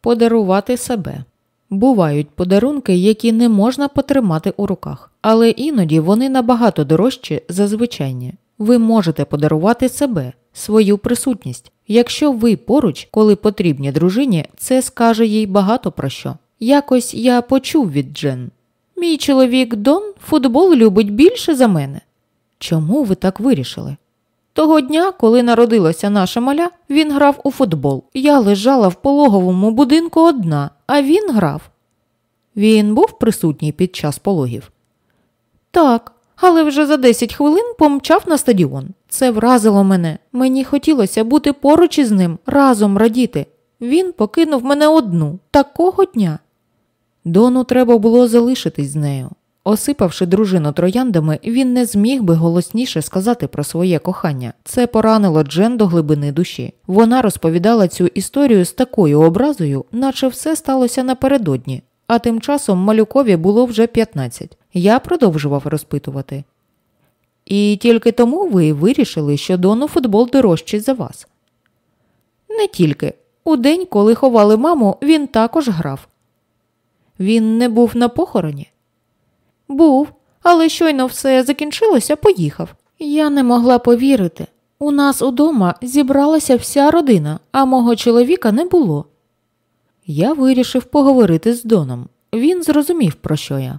Подарувати себе. Бувають подарунки, які не можна потримати у руках, але іноді вони набагато дорожчі за звичайні. Ви можете подарувати себе, свою присутність. Якщо ви поруч, коли потрібні дружині, це скаже їй багато про що. Якось я почув від Джен. Мій чоловік Дон футбол любить більше за мене. Чому ви так вирішили? Того дня, коли народилася наша маля, він грав у футбол. Я лежала в пологовому будинку одна, а він грав. Він був присутній під час пологів? Так, але вже за 10 хвилин помчав на стадіон. Це вразило мене. Мені хотілося бути поруч із ним, разом радіти. Він покинув мене одну такого дня. Дону треба було залишитись з нею. Осипавши дружину трояндами, він не зміг би голосніше сказати про своє кохання. Це поранило Джен до глибини душі. Вона розповідала цю історію з такою образою, наче все сталося напередодні. А тим часом малюкові було вже 15. Я продовжував розпитувати. І тільки тому ви вирішили, що дону футбол дорожчий за вас. Не тільки. У день, коли ховали маму, він також грав. Він не був на похороні? Був, але щойно все закінчилося, поїхав. Я не могла повірити. У нас удома зібралася вся родина, а мого чоловіка не було. Я вирішив поговорити з Доном. Він зрозумів, про що я.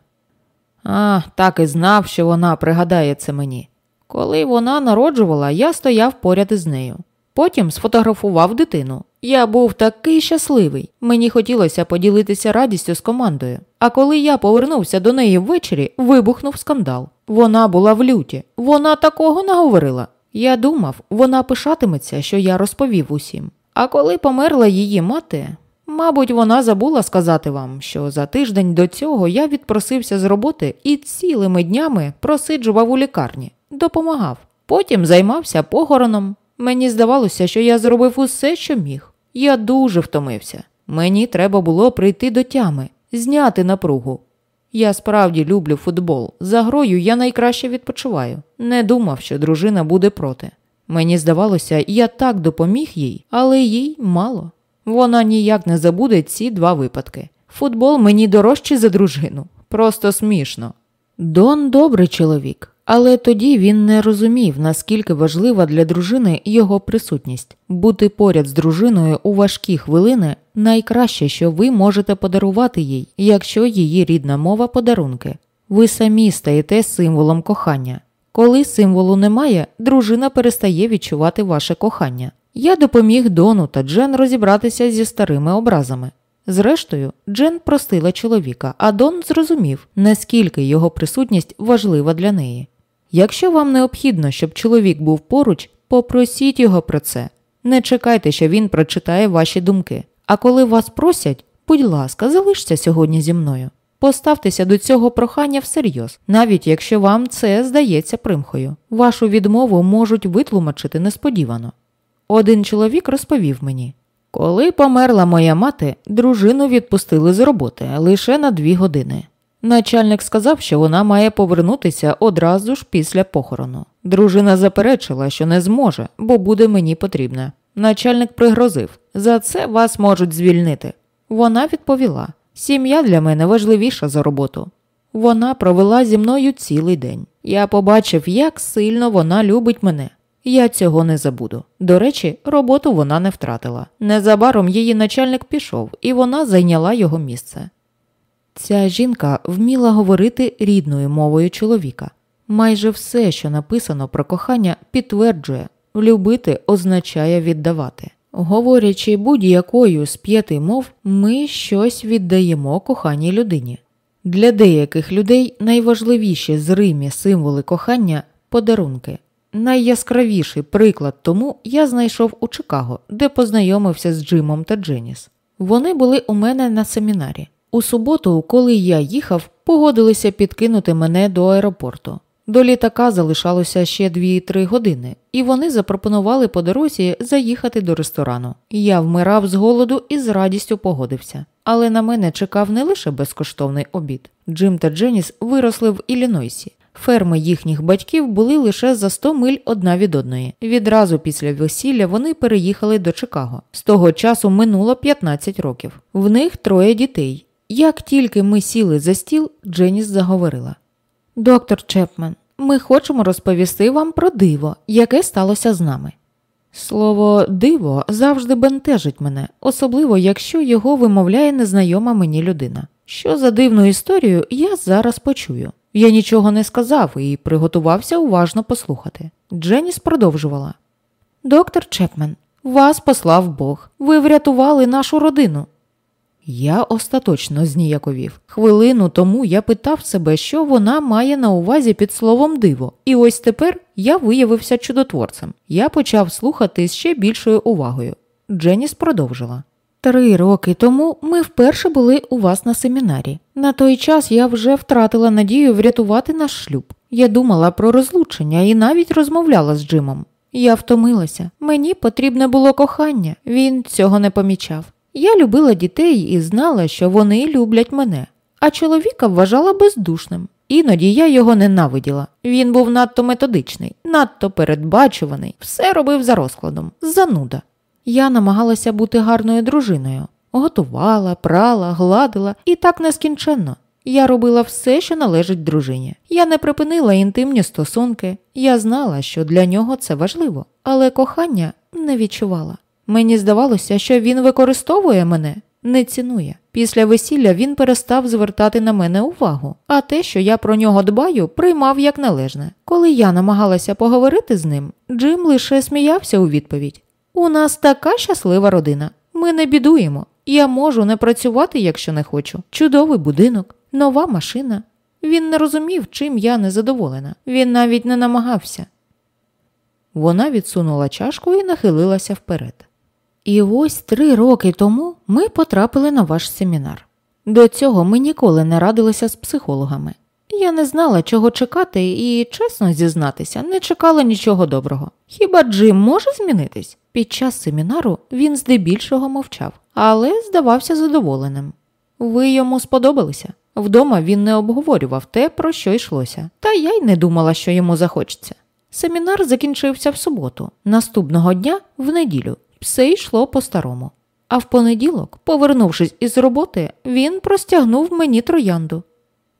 А, так і знав, що вона пригадає це мені. Коли вона народжувала, я стояв поряд із нею. Потім сфотографував дитину. Я був такий щасливий. Мені хотілося поділитися радістю з командою. А коли я повернувся до неї ввечері, вибухнув скандал. Вона була в люті. Вона такого наговорила. Я думав, вона пишатиметься, що я розповів усім. А коли померла її мати, Мабуть, вона забула сказати вам, що за тиждень до цього я відпросився з роботи і цілими днями просиджував у лікарні, допомагав. Потім займався похороном. Мені здавалося, що я зробив усе, що міг. Я дуже втомився. Мені треба було прийти до тями, зняти напругу. Я справді люблю футбол. За грою я найкраще відпочиваю. Не думав, що дружина буде проти. Мені здавалося, я так допоміг їй, але їй мало. Вона ніяк не забуде ці два випадки. Футбол мені дорожчий за дружину. Просто смішно. Дон добрий чоловік, але тоді він не розумів, наскільки важлива для дружини його присутність. Бути поряд з дружиною у важкі хвилини найкраще, що ви можете подарувати їй, якщо її рідна мова подарунки. Ви самі стаєте символом кохання. Коли символу немає, дружина перестає відчувати ваше кохання. Я допоміг Дону та Джен розібратися зі старими образами. Зрештою, Джен простила чоловіка, а Дон зрозумів, наскільки його присутність важлива для неї. Якщо вам необхідно, щоб чоловік був поруч, попросіть його про це. Не чекайте, що він прочитає ваші думки. А коли вас просять, будь ласка, залишся сьогодні зі мною. Поставтеся до цього прохання всерйоз, навіть якщо вам це здається примхою. Вашу відмову можуть витлумачити несподівано. Один чоловік розповів мені. Коли померла моя мати, дружину відпустили з роботи лише на дві години. Начальник сказав, що вона має повернутися одразу ж після похорону. Дружина заперечила, що не зможе, бо буде мені потрібна. Начальник пригрозив за це вас можуть звільнити. Вона відповіла: сім'я для мене важливіша за роботу. Вона провела зі мною цілий день. Я побачив, як сильно вона любить мене. Я цього не забуду. До речі, роботу вона не втратила. Незабаром її начальник пішов, і вона зайняла його місце. Ця жінка вміла говорити рідною мовою чоловіка. Майже все, що написано про кохання, підтверджує любити означає віддавати. Говорячи будь-якою з п'яти мов, ми щось віддаємо коханій людині. Для деяких людей найважливіші зримі символи кохання подарунки. Найяскравіший приклад тому я знайшов у Чикаго, де познайомився з Джимом та Дженіс. Вони були у мене на семінарі. У суботу, коли я їхав, погодилися підкинути мене до аеропорту. До літака залишалося ще 2-3 години, і вони запропонували по дорозі заїхати до ресторану. Я вмирав з голоду і з радістю погодився. Але на мене чекав не лише безкоштовний обід. Джим та Дженіс виросли в Іллінойсі. Ферми їхніх батьків були лише за 100 миль одна від одної. Відразу після весілля вони переїхали до Чикаго. З того часу минуло 15 років. В них троє дітей. Як тільки ми сіли за стіл, Дженіс заговорила. Доктор Чепмен, ми хочемо розповісти вам про диво, яке сталося з нами. Слово диво завжди бентежить мене, особливо якщо його вимовляє незнайома мені людина. Що за дивну історію я зараз почую. Я нічого не сказав і приготувався уважно послухати. Дженіс продовжувала. Доктор Чепмен, вас послав Бог. Ви врятували нашу родину. Я остаточно зніяковів. Хвилину тому я питав себе, що вона має на увазі під словом диво, і ось тепер я виявився чудотворцем. Я почав слухати з ще більшою увагою. Дженіс продовжила. Три роки тому ми вперше були у вас на семінарі. На той час я вже втратила надію врятувати наш шлюб. Я думала про розлучення і навіть розмовляла з Джимом. Я втомилася. Мені потрібне було кохання, він цього не помічав. Я любила дітей і знала, що вони люблять мене, а чоловіка вважала бездушним. Іноді я його ненавиділа. Він був надто методичний, надто передбачуваний, все робив за розкладом, зануда. Я намагалася бути гарною дружиною, готувала, прала, гладила і так нескінченно. Я робила все, що належить дружині. Я не припинила інтимні стосунки. Я знала, що для нього це важливо, але кохання не відчувала. Мені здавалося, що він використовує мене, не цінує. Після весілля він перестав звертати на мене увагу, а те, що я про нього дбаю, приймав як належне. Коли я намагалася поговорити з ним, Джим лише сміявся у відповідь: У нас така щаслива родина. Ми не бідуємо. Я можу не працювати, якщо не хочу. Чудовий будинок, нова машина. Він не розумів, чим я незадоволена. Він навіть не намагався. Вона відсунула чашку і нахилилася вперед. І ось три роки тому ми потрапили на ваш семінар. До цього ми ніколи не радилися з психологами. Я не знала, чого чекати, і, чесно зізнатися, не чекала нічого доброго. Хіба Джим може змінитись? Під час семінару він здебільшого мовчав, але здавався задоволеним. Ви йому сподобалися. Вдома він не обговорював те, про що йшлося, та я й не думала, що йому захочеться. Семінар закінчився в суботу, наступного дня в неділю, все йшло по-старому. А в понеділок, повернувшись із роботи, він простягнув мені троянду.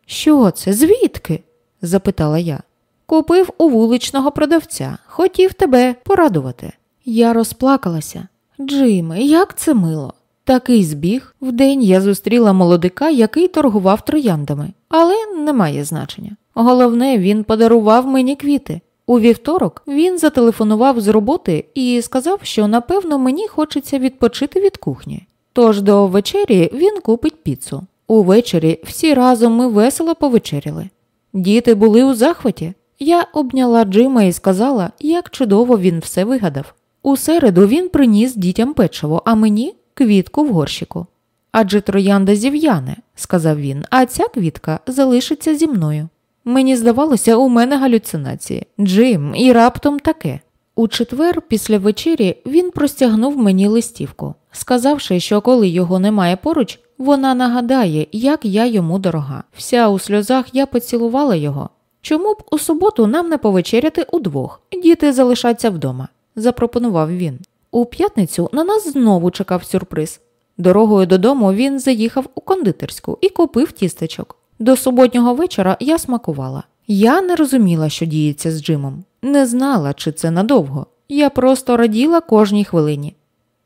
Що це, звідки? запитала я. Купив у вуличного продавця, хотів тебе порадувати. Я розплакалася. Джиме, як це мило. Такий збіг вдень я зустріла молодика, який торгував трояндами, але не має значення. Головне, він подарував мені квіти. У вівторок він зателефонував з роботи і сказав, що напевно мені хочеться відпочити від кухні. Тож до вечері він купить піцу. Увечері всі разом ми весело повечеряли. Діти були у захваті. Я обняла Джима і сказала, як чудово він все вигадав. У середу він приніс дітям печиво, а мені квітку в горщику. Адже троянда зів'яне, сказав він, а ця квітка залишиться зі мною. Мені здавалося, у мене галюцинації. Джим, і раптом таке. У четвер, після вечері, він простягнув мені листівку, сказавши, що коли його немає поруч, вона нагадає, як я йому дорога. Вся у сльозах я поцілувала його. Чому б у суботу нам не повечеряти удвох? Діти залишаться вдома, запропонував він. У п'ятницю на нас знову чекав сюрприз. Дорогою додому він заїхав у кондитерську і купив тістечок. До суботнього вечора я смакувала. Я не розуміла, що діється з Джимом, не знала, чи це надовго. Я просто раділа кожній хвилині.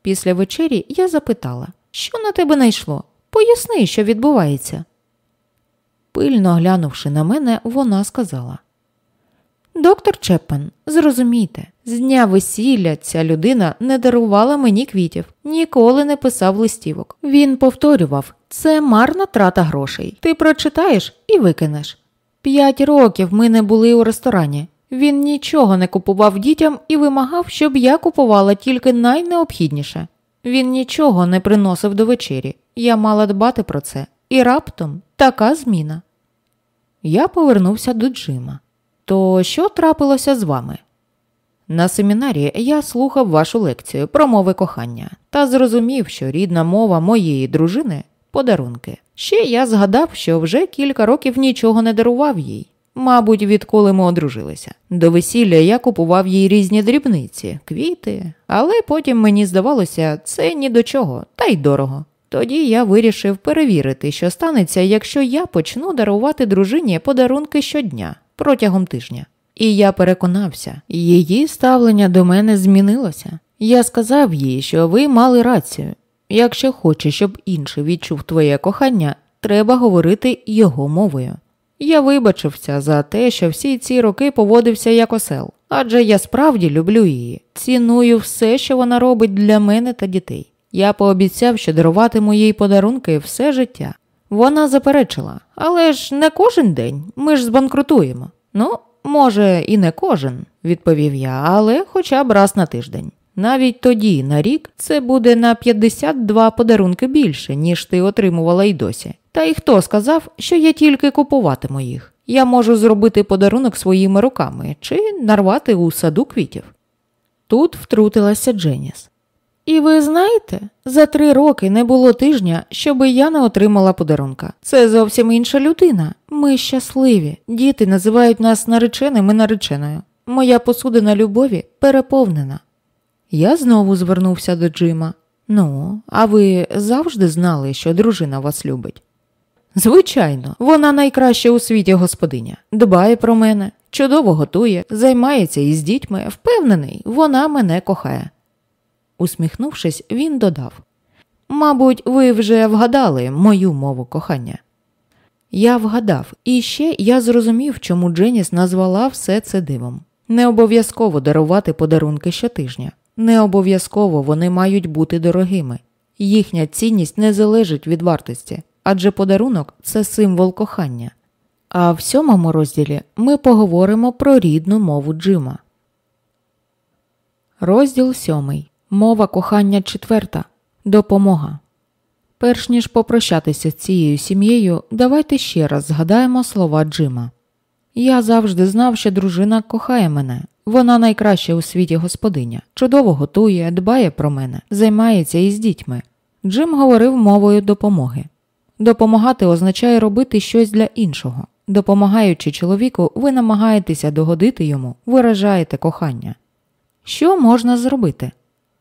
Після вечері я запитала, що на тебе найшло? Поясни, що відбувається. Пильно глянувши на мене, вона сказала Доктор Чеппен, зрозумійте, з дня весілля ця людина не дарувала мені квітів, ніколи не писав листівок. Він повторював це марна трата грошей. Ти прочитаєш і викинеш. П'ять років ми не були у ресторані. Він нічого не купував дітям і вимагав, щоб я купувала тільки найнеобхідніше. Він нічого не приносив до вечері. Я мала дбати про це. І раптом така зміна. Я повернувся до Джима. То що трапилося з вами? На семінарі я слухав вашу лекцію про мови кохання та зрозумів, що рідна мова моєї дружини подарунки. Ще я згадав, що вже кілька років нічого не дарував їй. Мабуть, відколи ми одружилися. До весілля я купував їй різні дрібниці, квіти, але потім мені здавалося, це ні до чого, та й дорого. Тоді я вирішив перевірити, що станеться, якщо я почну дарувати дружині подарунки щодня протягом тижня. І я переконався, її ставлення до мене змінилося. Я сказав їй, що ви мали рацію. Якщо хочеш, щоб інший відчув твоє кохання, треба говорити його мовою. Я вибачився за те, що всі ці роки поводився як осел, адже я справді люблю її, ціную все, що вона робить для мене та дітей. Я пообіцяв, що даруватиму їй подарунки все життя. Вона заперечила, але ж не кожен день, ми ж збанкрутуємо. Ну, може, і не кожен, відповів я, але хоча б раз на тиждень. Навіть тоді, на рік, це буде на 52 подарунки більше, ніж ти отримувала й досі. Та й хто сказав, що я тільки купуватиму їх? Я можу зробити подарунок своїми руками чи нарвати у саду квітів. Тут втрутилася Дженіс. І ви знаєте, за три роки не було тижня, щоби я не отримала подарунка. Це зовсім інша людина. Ми щасливі. Діти називають нас нареченим і нареченою. Моя посудина любові переповнена. Я знову звернувся до Джима. Ну, а ви завжди знали, що дружина вас любить? Звичайно, вона найкраща у світі господиня, дбає про мене, чудово готує, займається із дітьми, впевнений, вона мене кохає. Усміхнувшись, він додав Мабуть, ви вже вгадали мою мову кохання. Я вгадав, і ще я зрозумів, чому Дженіс назвала все це дивом. Не обов'язково дарувати подарунки щотижня, не обов'язково вони мають бути дорогими. Їхня цінність не залежить від вартості, адже подарунок це символ кохання. А в сьомому розділі ми поговоримо про рідну мову Джима. Розділ сьомий. Мова кохання четверта допомога. Перш ніж попрощатися з цією сім'єю, давайте ще раз згадаємо слова Джима. Я завжди знав, що дружина кохає мене. Вона найкраща у світі господиня, чудово готує, дбає про мене, займається із дітьми. Джим говорив мовою допомоги. Допомагати означає робити щось для іншого. Допомагаючи чоловіку, ви намагаєтеся догодити йому, виражаєте кохання. Що можна зробити?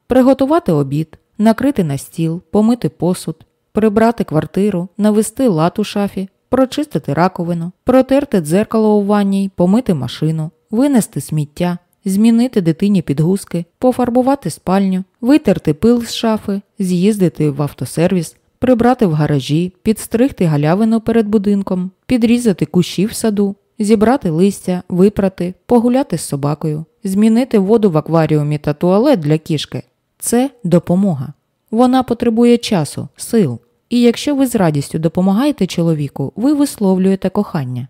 Приготувати обід, накрити на стіл, помити посуд, прибрати квартиру, навести лад у шафі, прочистити раковину, протерти дзеркало у ванній, помити машину, винести сміття, змінити дитині підгузки, пофарбувати спальню, витерти пил з шафи, з'їздити в автосервіс, прибрати в гаражі, підстригти галявину перед будинком, підрізати кущі в саду, зібрати листя, випрати, погуляти з собакою, змінити воду в акваріумі та туалет для кішки це допомога. Вона потребує часу, сил. І якщо ви з радістю допомагаєте чоловіку, ви висловлюєте кохання.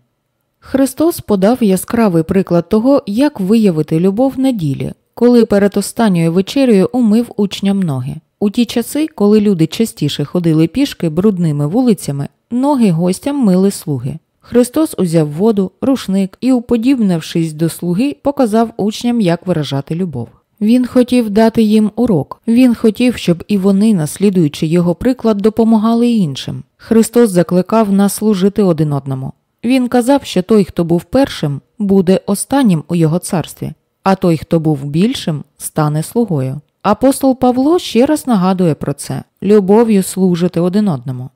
Христос подав яскравий приклад того, як виявити любов на ділі, коли перед останньою вечерею умив учням ноги. У ті часи, коли люди частіше ходили пішки брудними вулицями, ноги гостям мили слуги. Христос узяв воду, рушник і, уподібнившись до слуги, показав учням, як виражати любов. Він хотів дати їм урок. Він хотів, щоб і вони, наслідуючи його приклад, допомагали іншим. Христос закликав нас служити один одному. Він казав, що той, хто був першим, буде останнім у його царстві, а той, хто був більшим, стане слугою. Апостол Павло ще раз нагадує про це любов'ю служити один одному.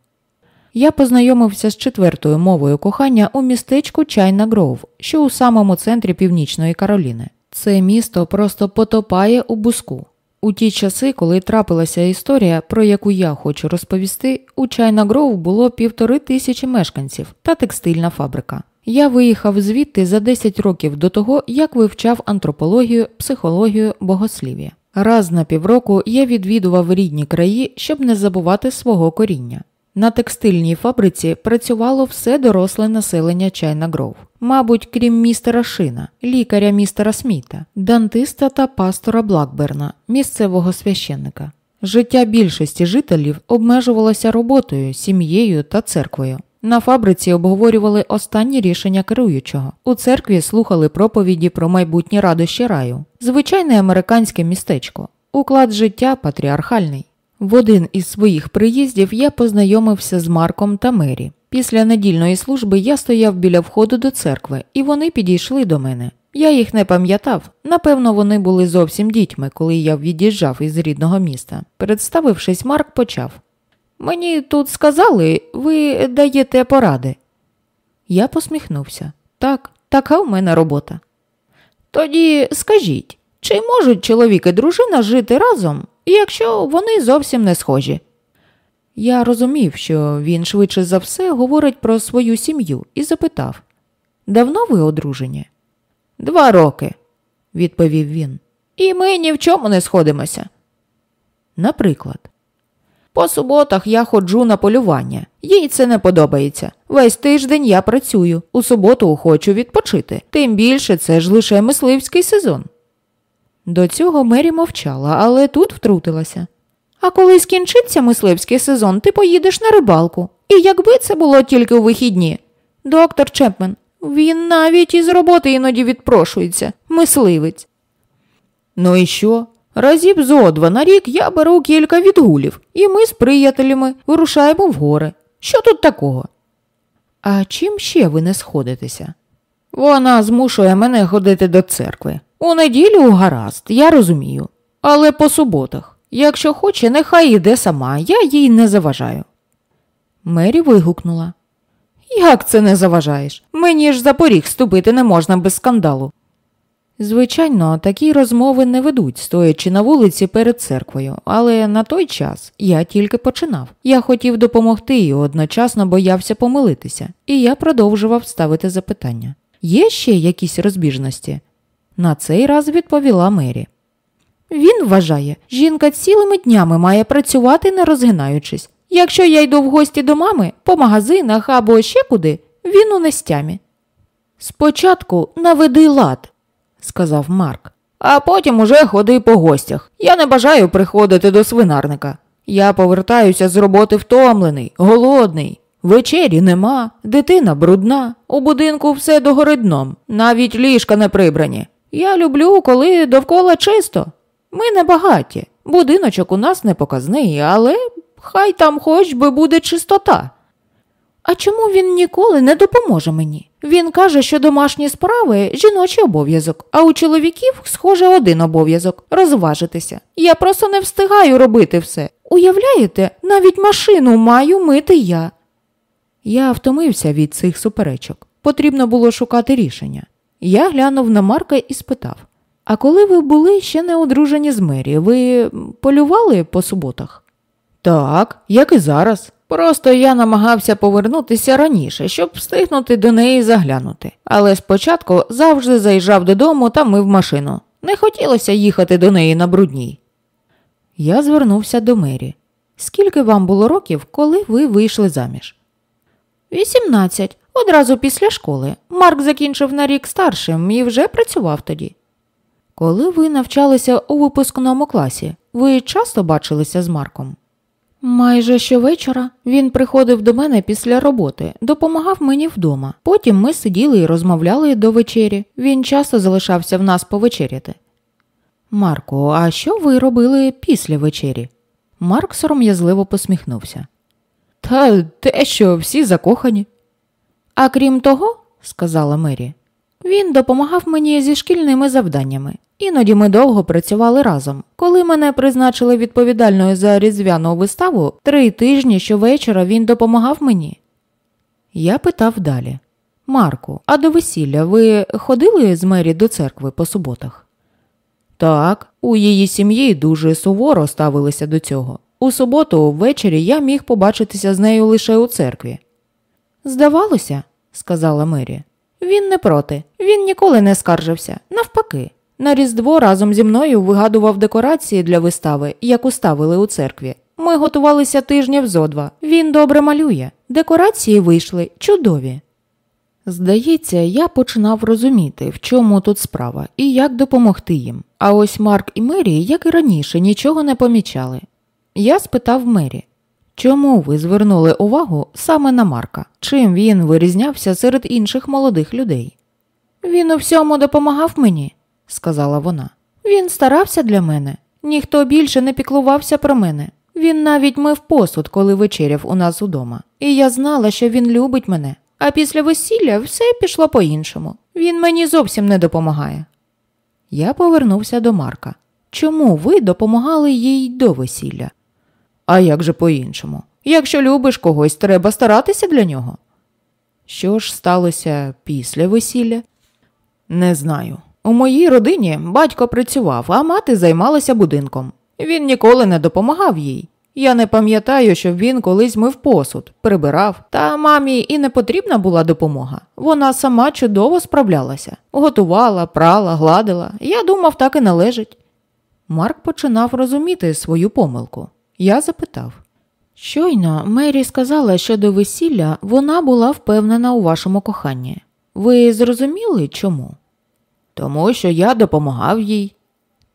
Я познайомився з четвертою мовою кохання у містечку Чайна Гров, що у самому центрі Північної Кароліни. Це місто просто потопає у буску. У ті часи, коли трапилася історія, про яку я хочу розповісти, у Чайна Гроув було півтори тисячі мешканців та текстильна фабрика. Я виїхав звідти за 10 років до того, як вивчав антропологію, психологію, богослів'я. Раз на півроку я відвідував рідні краї, щоб не забувати свого коріння. На текстильній фабриці працювало все доросле населення Чайна Гров. Мабуть, крім містера Шина, лікаря містера Сміта, дантиста та пастора Блакберна, місцевого священника. Життя більшості жителів обмежувалося роботою, сім'єю та церквою. На фабриці обговорювали останні рішення керуючого. У церкві слухали проповіді про майбутнє радощі раю. Звичайне американське містечко. Уклад життя патріархальний. В один із своїх приїздів я познайомився з Марком та Мері. Після недільної служби я стояв біля входу до церкви, і вони підійшли до мене. Я їх не пам'ятав. Напевно, вони були зовсім дітьми, коли я від'їжджав із рідного міста. Представившись, Марк почав. Мені тут сказали, ви даєте поради. Я посміхнувся. Так, така в мене робота. Тоді скажіть, чи можуть чоловік і дружина жити разом, якщо вони зовсім не схожі? Я розумів, що він швидше за все говорить про свою сім'ю і запитав Давно ви одружені? Два роки, відповів він. І ми ні в чому не сходимося. Наприклад, по суботах я ходжу на полювання, їй це не подобається. Весь тиждень я працюю, у суботу хочу відпочити, тим більше це ж лише мисливський сезон. До цього Мері мовчала, але тут втрутилася. А коли скінчиться мисливський сезон, ти поїдеш на рибалку. І якби це було тільки у вихідні. Доктор Чепмен, він навіть із роботи іноді відпрошується, мисливець. Ну і що? Разів зо два на рік я беру кілька відгулів, і ми з приятелями вирушаємо в гори. Що тут такого? А чим ще ви не сходитеся? Вона змушує мене ходити до церкви. У неділю гаразд, я розумію. Але по суботах. Якщо хоче, нехай іде сама, я їй не заважаю. Мері вигукнула. Як це не заважаєш? Мені ж за поріг ступити не можна без скандалу. Звичайно, такі розмови не ведуть, стоячи на вулиці перед церквою, але на той час я тільки починав. Я хотів допомогти і одночасно боявся помилитися, і я продовжував ставити запитання. Є ще якісь розбіжності? На цей раз відповіла Мері. Він вважає, жінка цілими днями має працювати, не розгинаючись. Якщо я йду в гості до мами, по магазинах або ще куди, він у нестямі. Спочатку наведи лад, сказав Марк, а потім уже ходи по гостях. Я не бажаю приходити до свинарника. Я повертаюся з роботи втомлений, голодний. Вечері нема, дитина брудна, у будинку все догори дном, навіть ліжка не прибрані. Я люблю, коли довкола чисто. Ми не багаті, будиночок у нас не показний, але хай там хоч би буде чистота. А чому він ніколи не допоможе мені? Він каже, що домашні справи жіночий обов'язок, а у чоловіків, схоже, один обов'язок розважитися. Я просто не встигаю робити все. Уявляєте, навіть машину маю мити я. Я втомився від цих суперечок. Потрібно було шукати рішення. Я глянув на Марка і спитав А коли ви були ще не одружені з Мері, ви полювали по суботах? Так, як і зараз. Просто я намагався повернутися раніше, щоб встигнути до неї заглянути. Але спочатку завжди заїжджав додому та мив машину. Не хотілося їхати до неї на брудній. Я звернувся до Мері. Скільки вам було років, коли ви вийшли заміж? Вісімнадцять. Одразу після школи. Марк закінчив на рік старшим і вже працював тоді. Коли ви навчалися у випускному класі, ви часто бачилися з Марком? Майже щовечора він приходив до мене після роботи, допомагав мені вдома. Потім ми сиділи і розмовляли до вечері. Він часто залишався в нас повечеряти. Марко, а що ви робили після вечері? Марк сором'язливо посміхнувся. Та те, що всі закохані. А крім того, сказала Мері, він допомагав мені зі шкільними завданнями. Іноді ми довго працювали разом. Коли мене призначили відповідальною за різдвяну виставу, три тижні щовечора він допомагав мені. Я питав далі Марку, а до весілля ви ходили з Мері до церкви по суботах? Так, у її сім'ї дуже суворо ставилися до цього. У суботу ввечері я міг побачитися з нею лише у церкві. Здавалося, сказала Мері, він не проти, він ніколи не скаржився, навпаки. На Різдво разом зі мною вигадував декорації для вистави, яку ставили у церкві. Ми готувалися тижнів зо два. Він добре малює. Декорації вийшли чудові. Здається, я починав розуміти, в чому тут справа і як допомогти їм. А ось Марк і Мері, як і раніше, нічого не помічали. Я спитав Мері, чому ви звернули увагу саме на Марка? Чим він вирізнявся серед інших молодих людей? Він у всьому допомагав мені сказала вона. Він старався для мене, ніхто більше не піклувався про мене. Він навіть мив посуд, коли вечеряв у нас удома, і я знала, що він любить мене. А після весілля все пішло по-іншому. Він мені зовсім не допомагає. Я повернувся до Марка. Чому ви допомагали їй до весілля? А як же по-іншому? Якщо любиш когось, треба старатися для нього. Що ж сталося після весілля? Не знаю. У моїй родині батько працював, а мати займалася будинком. Він ніколи не допомагав їй. Я не пам'ятаю, що він колись мив посуд, прибирав, та мамі і не потрібна була допомога. Вона сама чудово справлялася, готувала, прала, гладила. Я думав, так і належить. Марк починав розуміти свою помилку. Я запитав щойно Мері сказала, що до весілля вона була впевнена у вашому коханні. Ви зрозуміли чому? тому що я допомагав їй.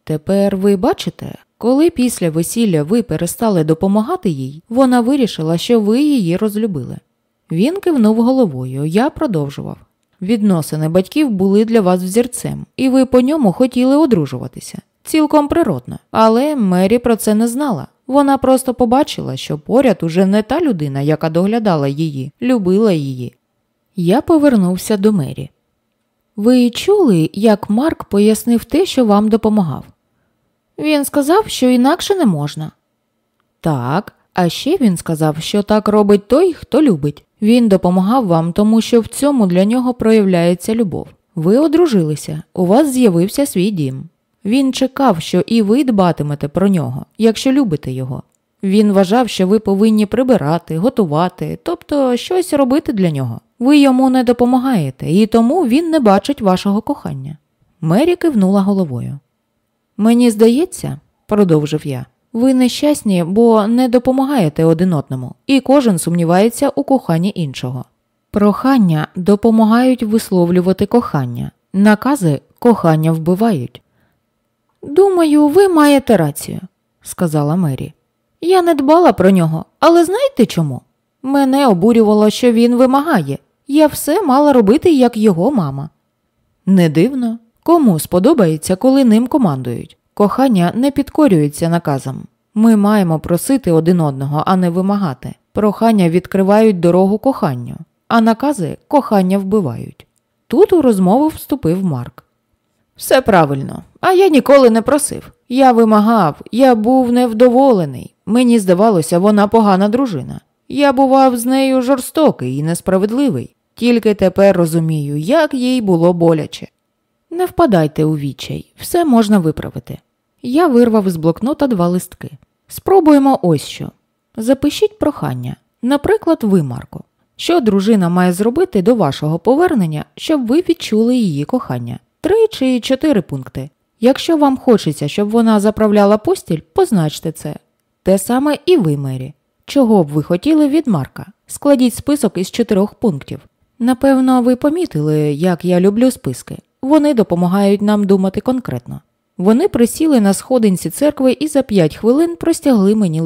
Тепер ви бачите, коли після весілля ви перестали допомагати їй, вона вирішила, що ви її розлюбили. Він кивнув головою, я продовжував. Відносини батьків були для вас взірцем, і ви по ньому хотіли одружуватися. Цілком природно. Але Мері про це не знала. Вона просто побачила, що поряд уже не та людина, яка доглядала її, любила її. Я повернувся до Мері. Ви чули, як Марк пояснив те, що вам допомагав? Він сказав, що інакше не можна. Так, а ще він сказав, що так робить той, хто любить. Він допомагав вам, тому що в цьому для нього проявляється любов. Ви одружилися, у вас з'явився свій дім. Він чекав, що і ви дбатимете про нього, якщо любите його. Він вважав, що ви повинні прибирати, готувати, тобто щось робити для нього. Ви йому не допомагаєте, і тому він не бачить вашого кохання. Мері кивнула головою. Мені здається, продовжив я, ви нещасні, бо не допомагаєте один одному, і кожен сумнівається у коханні іншого. Прохання допомагають висловлювати кохання, накази кохання вбивають. Думаю, ви маєте рацію, сказала Мері. Я не дбала про нього, але знаєте чому? Мене обурювало, що він вимагає. Я все мала робити, як його мама. Не дивно, кому сподобається, коли ним командують. Кохання не підкорюється наказам. Ми маємо просити один одного, а не вимагати. Прохання відкривають дорогу коханню, а накази кохання вбивають. Тут у розмову вступив Марк. Все правильно, а я ніколи не просив. Я вимагав, я був невдоволений. Мені здавалося, вона погана дружина. Я бував з нею жорстокий і несправедливий. Тільки тепер розумію, як їй було боляче. Не впадайте у відчай, все можна виправити. Я вирвав з блокнота два листки. Спробуємо ось що. Запишіть прохання. Наприклад, ви, Марко. Що дружина має зробити до вашого повернення, щоб ви відчули її кохання? Три чи чотири пункти. Якщо вам хочеться, щоб вона заправляла постіль, позначте це. Те саме і ви, Мері. Чого б ви хотіли від Марка? Складіть список із чотирьох пунктів. Напевно, ви помітили, як я люблю списки. Вони допомагають нам думати конкретно. Вони присіли на сходинці церкви і за п'ять хвилин простягли мені